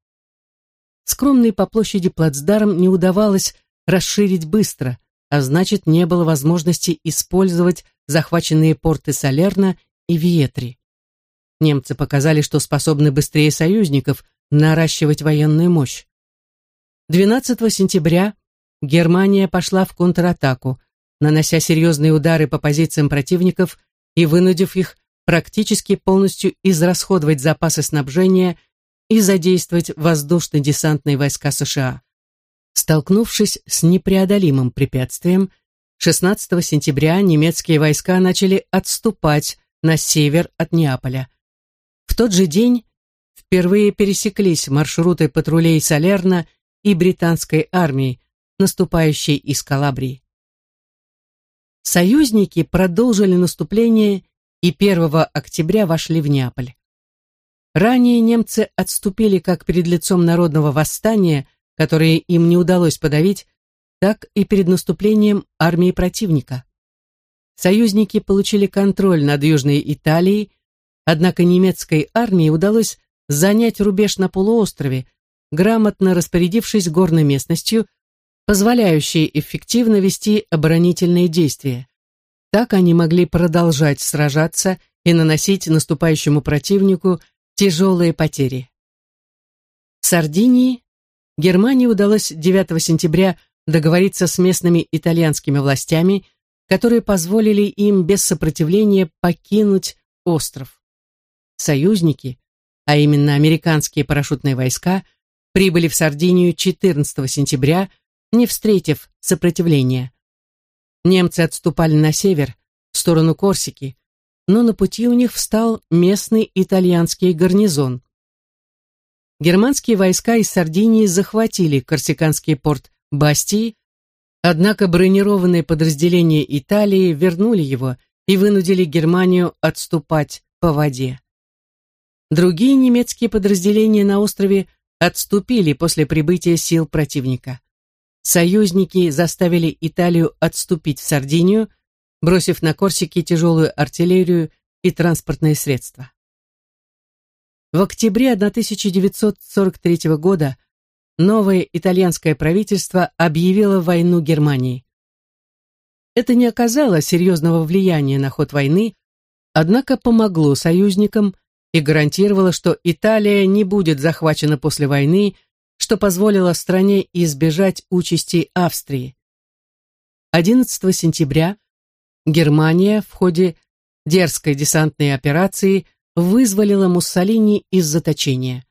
A: Скромный по площади плацдарм не удавалось расширить быстро, а значит, не было возможности использовать захваченные порты Салерна и Виетри. Немцы показали, что способны быстрее союзников наращивать военную мощь. 12 сентября Германия пошла в контратаку, нанося серьезные удары по позициям противников и вынудив их практически полностью израсходовать запасы снабжения и задействовать воздушно-десантные войска США. Столкнувшись с непреодолимым препятствием, 16 сентября немецкие войска начали отступать на север от Неаполя. В тот же день впервые пересеклись маршруты патрулей Салерна и британской армии, наступающей из Калабрии. Союзники продолжили наступление и 1 октября вошли в Неаполь. Ранее немцы отступили как перед лицом народного восстания, которое им не удалось подавить, так и перед наступлением армии противника. Союзники получили контроль над Южной Италией, однако немецкой армии удалось занять рубеж на полуострове, грамотно распорядившись горной местностью, позволяющей эффективно вести оборонительные действия. Так они могли продолжать сражаться и наносить наступающему противнику Тяжелые потери. В Сардинии Германии удалось 9 сентября договориться с местными итальянскими властями, которые позволили им без сопротивления покинуть остров. Союзники, а именно американские парашютные войска, прибыли в Сардинию 14 сентября, не встретив сопротивления. Немцы отступали на север, в сторону Корсики, но на пути у них встал местный итальянский гарнизон. Германские войска из Сардинии захватили корсиканский порт Бастии, однако бронированные подразделения Италии вернули его и вынудили Германию отступать по воде. Другие немецкие подразделения на острове отступили после прибытия сил противника. Союзники заставили Италию отступить в Сардинию, бросив на Корсике тяжелую артиллерию и транспортные средства. В октябре 1943 года новое итальянское правительство объявило войну Германии. Это не оказало серьезного влияния на ход войны, однако помогло союзникам и гарантировало, что Италия не будет захвачена после войны, что позволило стране избежать участи Австрии. 11 сентября Германия в ходе дерзкой десантной операции вызволила Муссолини из заточения.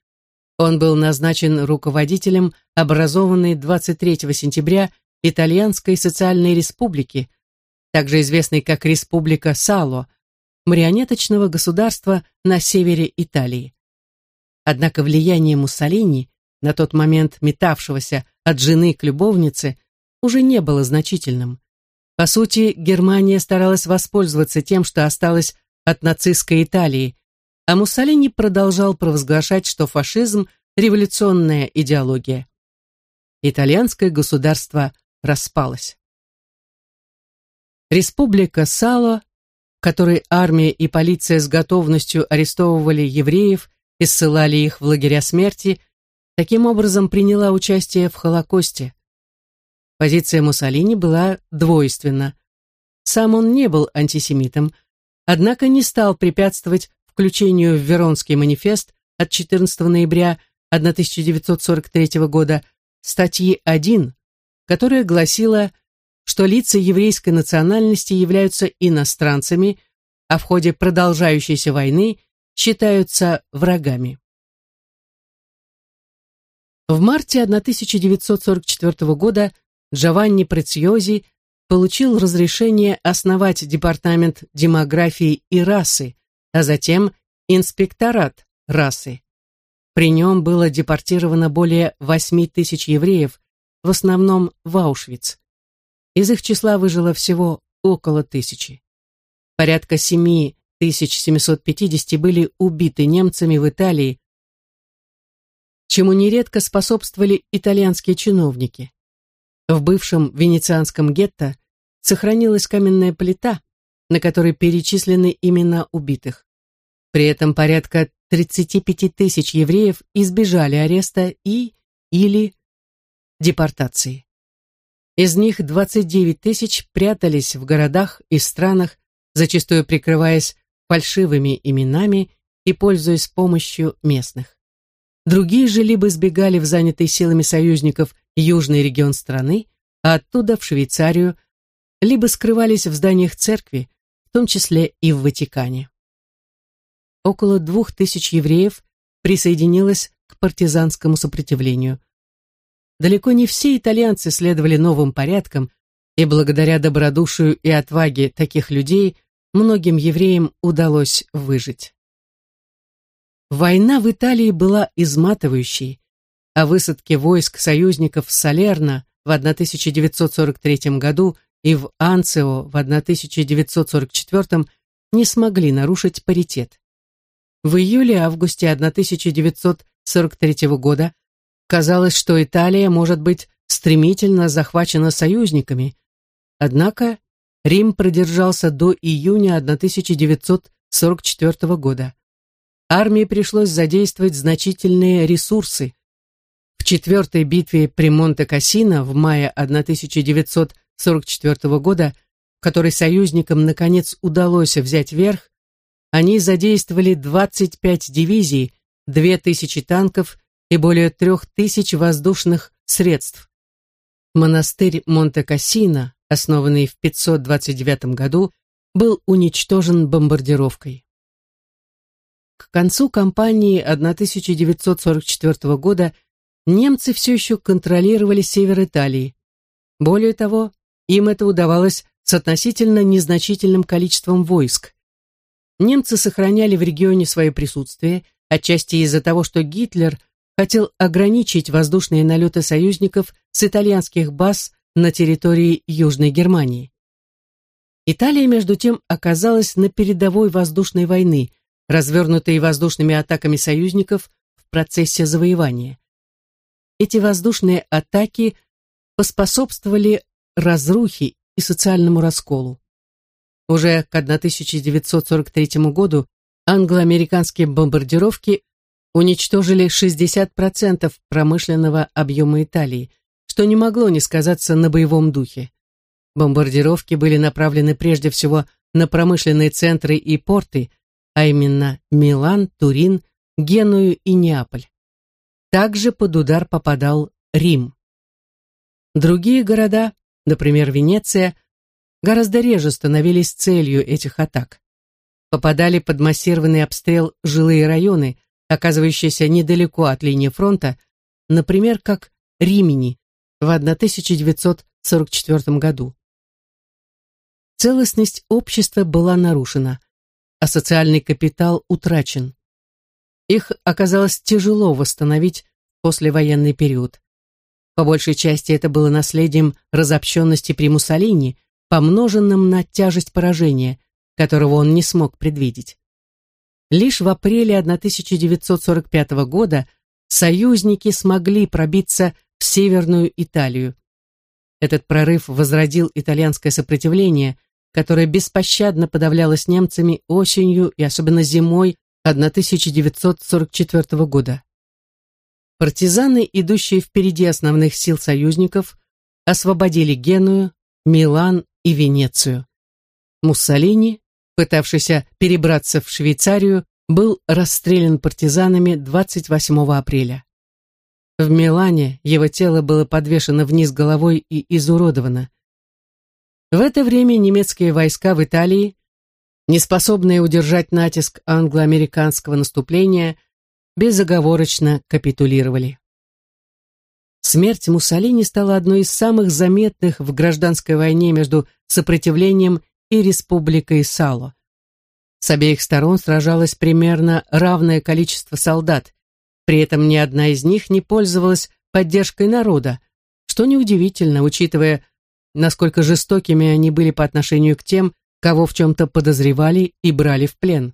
A: Он был назначен руководителем образованной 23 сентября Итальянской социальной республики, также известной как Республика Сало, марионеточного государства на севере Италии. Однако влияние Муссолини, на тот момент метавшегося от жены к любовнице, уже не было значительным. По сути, Германия старалась воспользоваться тем, что осталось от нацистской Италии, а Муссолини продолжал провозглашать, что фашизм – революционная идеология. Итальянское государство распалось. Республика Сало, в которой армия и полиция с готовностью арестовывали евреев и ссылали их в лагеря смерти, таким образом приняла участие в Холокосте. Позиция Муссолини была двойственна. Сам он не был антисемитом, однако не стал препятствовать включению в Веронский манифест от 14 ноября 1943 года статьи 1, которая гласила, что лица еврейской национальности являются иностранцами, а в ходе продолжающейся войны считаются врагами. В марте 1944 года Джованни Прециози получил разрешение основать департамент демографии и расы, а затем инспекторат расы. При нем было депортировано более 8 тысяч евреев, в основном в Аушвиц. Из их числа выжило всего около тысячи. Порядка 7750 были убиты немцами в Италии, чему нередко способствовали итальянские чиновники. В бывшем венецианском гетто сохранилась каменная плита, на которой перечислены имена убитых. При этом порядка 35 тысяч евреев избежали ареста и или депортации. Из них 29 тысяч прятались в городах и странах, зачастую прикрываясь фальшивыми именами и пользуясь помощью местных. Другие же либо сбегали в занятый силами союзников южный регион страны, а оттуда в Швейцарию, либо скрывались в зданиях церкви, в том числе и в Ватикане. Около двух тысяч евреев присоединилось к партизанскому сопротивлению. Далеко не все итальянцы следовали новым порядкам, и благодаря добродушию и отваге таких людей многим евреям удалось выжить. Война в Италии была изматывающей, а высадки войск союзников в Салерно в 1943 году и в Анцио в 1944 не смогли нарушить паритет. В июле-августе 1943 года казалось, что Италия может быть стремительно захвачена союзниками, однако Рим продержался до июня 1944 года. Армии пришлось задействовать значительные ресурсы. В четвертой битве при Монте-Кассино в мае 1944 года, которой союзникам наконец удалось взять верх, они задействовали 25 дивизий, 2000 танков и более 3000 воздушных средств. Монастырь Монте-Кассино основанный в 529 году, был уничтожен бомбардировкой. К концу кампании 1944 года немцы все еще контролировали север Италии. Более того, им это удавалось с относительно незначительным количеством войск. Немцы сохраняли в регионе свое присутствие, отчасти из-за того, что Гитлер хотел ограничить воздушные налеты союзников с итальянских баз на территории Южной Германии. Италия, между тем, оказалась на передовой воздушной войны, развернутой воздушными атаками союзников в процессе завоевания. Эти воздушные атаки поспособствовали разрухе и социальному расколу. Уже к 1943 году англо-американские бомбардировки уничтожили 60% промышленного объема Италии – что не могло не сказаться на боевом духе. Бомбардировки были направлены прежде всего на промышленные центры и порты, а именно Милан, Турин, Геную и Неаполь. Также под удар попадал Рим. Другие города, например, Венеция, гораздо реже становились целью этих атак. Попадали под массированный обстрел жилые районы, оказывающиеся недалеко от линии фронта, например, как Римени, в 1944 году. Целостность общества была нарушена, а социальный капитал утрачен. Их оказалось тяжело восстановить в послевоенный период. По большей части это было наследием разобщенности при Муссолини, помноженным на тяжесть поражения, которого он не смог предвидеть. Лишь в апреле 1945 года союзники смогли пробиться в Северную Италию. Этот прорыв возродил итальянское сопротивление, которое беспощадно подавлялось немцами осенью и особенно зимой 1944 года. Партизаны, идущие впереди основных сил союзников, освободили Геную, Милан и Венецию. Муссолини, пытавшийся перебраться в Швейцарию, был расстрелян партизанами 28 апреля. В Милане его тело было подвешено вниз головой и изуродовано. В это время немецкие войска в Италии, неспособные удержать натиск англо-американского наступления, безоговорочно капитулировали. Смерть Муссолини стала одной из самых заметных в гражданской войне между сопротивлением и республикой Сало. С обеих сторон сражалось примерно равное количество солдат, при этом ни одна из них не пользовалась поддержкой народа, что неудивительно, учитывая, насколько жестокими они были по отношению к тем, кого в чем-то подозревали и брали в плен.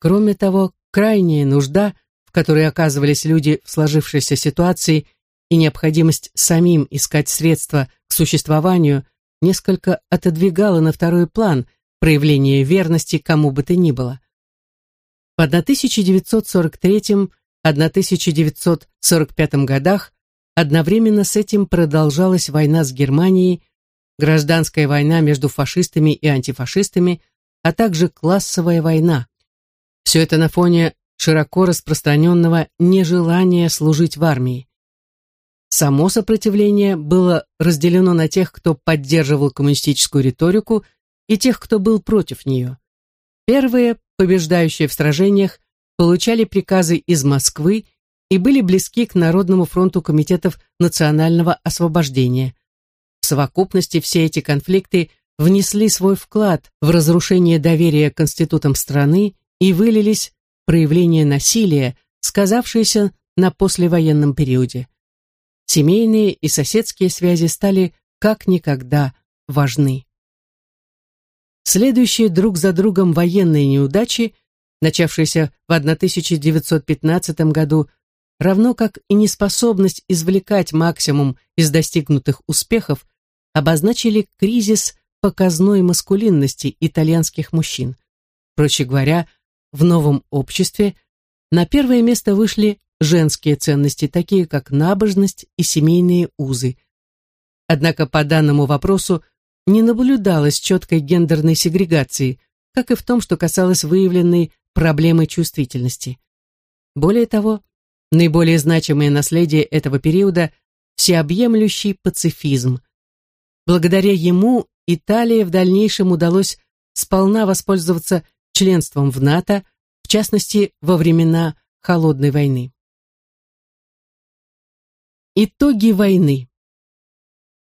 A: Кроме того, крайняя нужда, в которой оказывались люди в сложившейся ситуации, и необходимость самим искать средства к существованию несколько отодвигала на второй план проявление верности кому бы то ни было. В 1943-1945 годах одновременно с этим продолжалась война с Германией, гражданская война между фашистами и антифашистами, а также классовая война. Все это на фоне широко распространенного нежелания служить в армии. Само сопротивление было разделено на тех, кто поддерживал коммунистическую риторику, и тех, кто был против нее. Первые, побеждающие в сражениях, получали приказы из Москвы и были близки к Народному фронту комитетов национального освобождения. В совокупности все эти конфликты внесли свой вклад в разрушение доверия к институтам страны и вылились в проявление насилия, сказавшееся на послевоенном периоде семейные и соседские связи стали как никогда важны. Следующие друг за другом военные неудачи, начавшиеся в 1915 году, равно как и неспособность извлекать максимум из достигнутых успехов, обозначили кризис показной маскулинности итальянских мужчин. Проще говоря, в новом обществе на первое место вышли женские ценности, такие как набожность и семейные узы. Однако по данному вопросу не наблюдалось четкой гендерной сегрегации, как и в том, что касалось выявленной проблемы чувствительности. Более того, наиболее значимое наследие этого периода – всеобъемлющий пацифизм. Благодаря ему Италии в дальнейшем удалось сполна воспользоваться членством в НАТО, в частности, во времена Холодной войны. Итоги войны.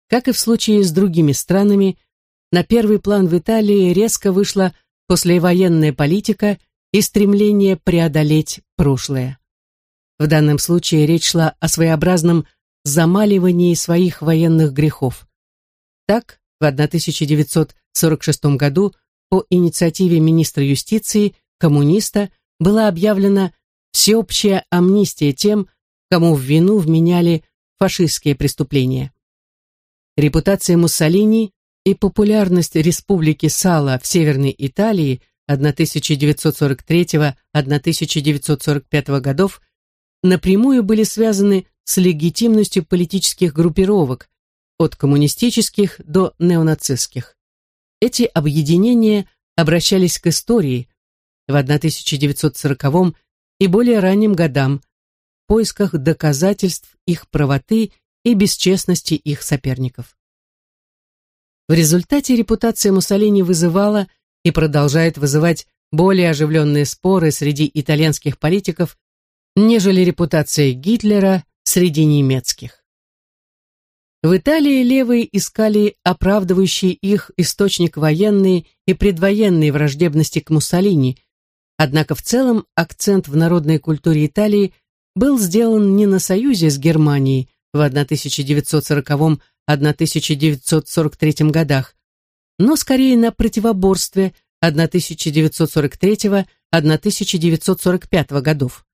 A: Как и в случае с другими странами, на первый план в Италии резко вышла послевоенная политика и стремление преодолеть прошлое. В данном случае речь шла о своеобразном замаливании своих военных грехов. Так, в 1946 году по инициативе министра юстиции, коммуниста, была объявлена всеобщая амнистия тем, кому в вину вменяли фашистские преступления. Репутация Муссолини и популярность республики Сала в Северной Италии 1943-1945 годов напрямую были связаны с легитимностью политических группировок, от коммунистических до неонацистских. Эти объединения обращались к истории в 1940 и более ранним годам, поисках доказательств их правоты и бесчестности их соперников. В результате репутация Муссолини вызывала и продолжает вызывать более оживленные споры среди итальянских политиков, нежели репутация Гитлера среди немецких. В Италии левые искали оправдывающий их источник военной и предвоенной враждебности к Муссолини, однако в целом акцент в народной культуре Италии был сделан не на союзе с Германией в 1940-1943 годах, но скорее на противоборстве 1943-1945 годов.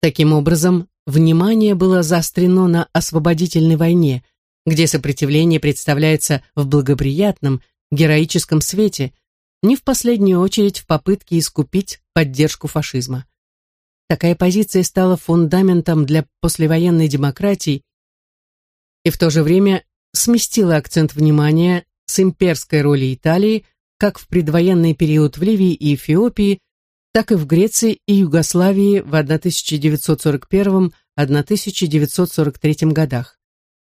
A: Таким образом, внимание было заострено на освободительной войне, где сопротивление представляется в благоприятном, героическом свете, не в последнюю очередь в попытке искупить поддержку фашизма. Такая позиция стала фундаментом для послевоенной демократии и в то же время сместила акцент внимания с имперской роли Италии как в предвоенный период в Ливии и Эфиопии, так и в Греции и Югославии в 1941-1943 годах.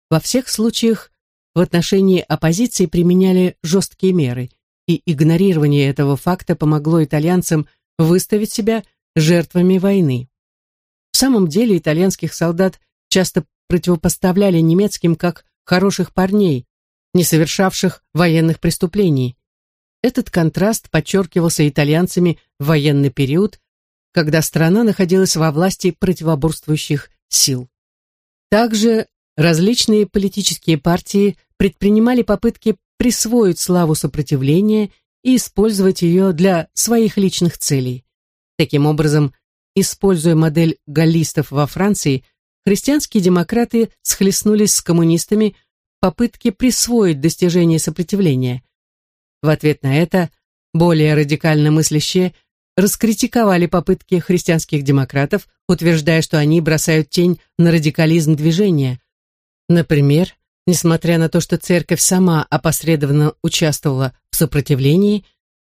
A: Во всех случаях в отношении оппозиции применяли жесткие меры, и игнорирование этого факта помогло итальянцам выставить себя жертвами войны. В самом деле итальянских солдат часто противопоставляли немецким как хороших парней, не совершавших военных преступлений. Этот контраст подчеркивался итальянцами в военный период, когда страна находилась во власти противоборствующих сил. Также различные политические партии предпринимали попытки присвоить славу сопротивления и использовать ее для своих личных целей. Таким образом, используя модель галлистов во Франции, христианские демократы схлестнулись с коммунистами в попытке присвоить достижения сопротивления. В ответ на это более радикально мыслящие раскритиковали попытки христианских демократов, утверждая, что они бросают тень на радикализм движения. Например, несмотря на то, что церковь сама опосредованно участвовала в сопротивлении,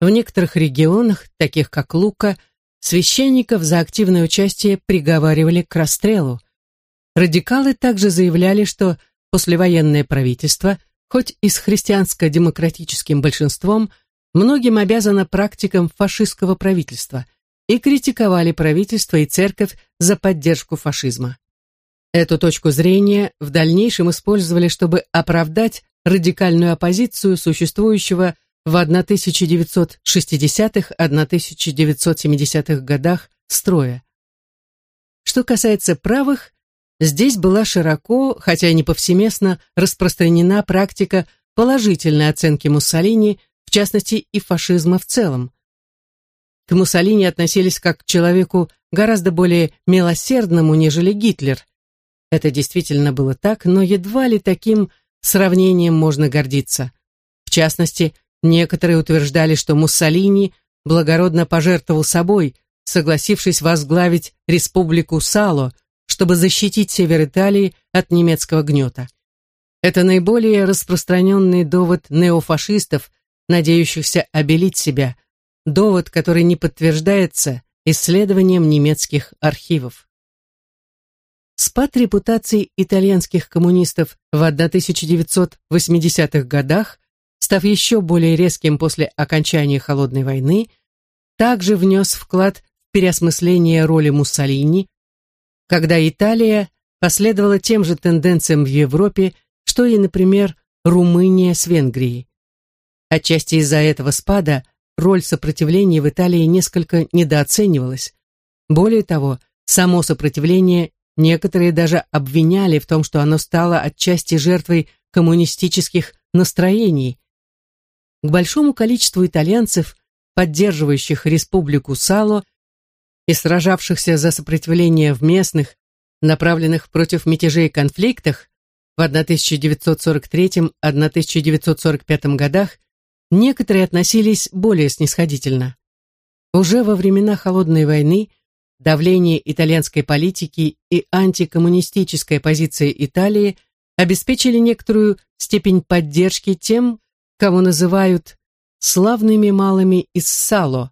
A: в некоторых регионах, таких как Лука, священников за активное участие приговаривали к расстрелу. Радикалы также заявляли, что послевоенное правительство, хоть и с христианско-демократическим большинством, многим обязано практикам фашистского правительства и критиковали правительство и церковь за поддержку фашизма. Эту точку зрения в дальнейшем использовали, чтобы оправдать радикальную оппозицию существующего в 1960-1970-х годах строя. Что касается правых, здесь была широко, хотя и не повсеместно, распространена практика положительной оценки Муссолини, в частности и фашизма в целом. К Муссолини относились как к человеку гораздо более милосердному, нежели Гитлер – это действительно было так, но едва ли таким сравнением можно гордиться. В частности, некоторые утверждали, что Муссолини благородно пожертвовал собой, согласившись возглавить республику Сало, чтобы защитить север Италии от немецкого гнета. Это наиболее распространенный довод неофашистов, надеющихся обелить себя, довод, который не подтверждается исследованием немецких архивов. Спад репутации итальянских коммунистов в 1980-х годах, став еще более резким после окончания Холодной войны, также внес вклад в переосмысление роли Муссолини, когда Италия последовала тем же тенденциям в Европе, что и, например, Румыния с Венгрией. Отчасти из-за этого спада роль сопротивления в Италии несколько недооценивалась. Более того, само сопротивление Некоторые даже обвиняли в том, что оно стало отчасти жертвой коммунистических настроений. К большому количеству итальянцев, поддерживающих республику Сало и сражавшихся за сопротивление в местных, направленных против мятежей и конфликтах в 1943-1945 годах, некоторые относились более снисходительно. Уже во времена Холодной войны – давление итальянской политики и антикоммунистическая позиция Италии обеспечили некоторую степень поддержки тем, кого называют «славными малыми из Сало»,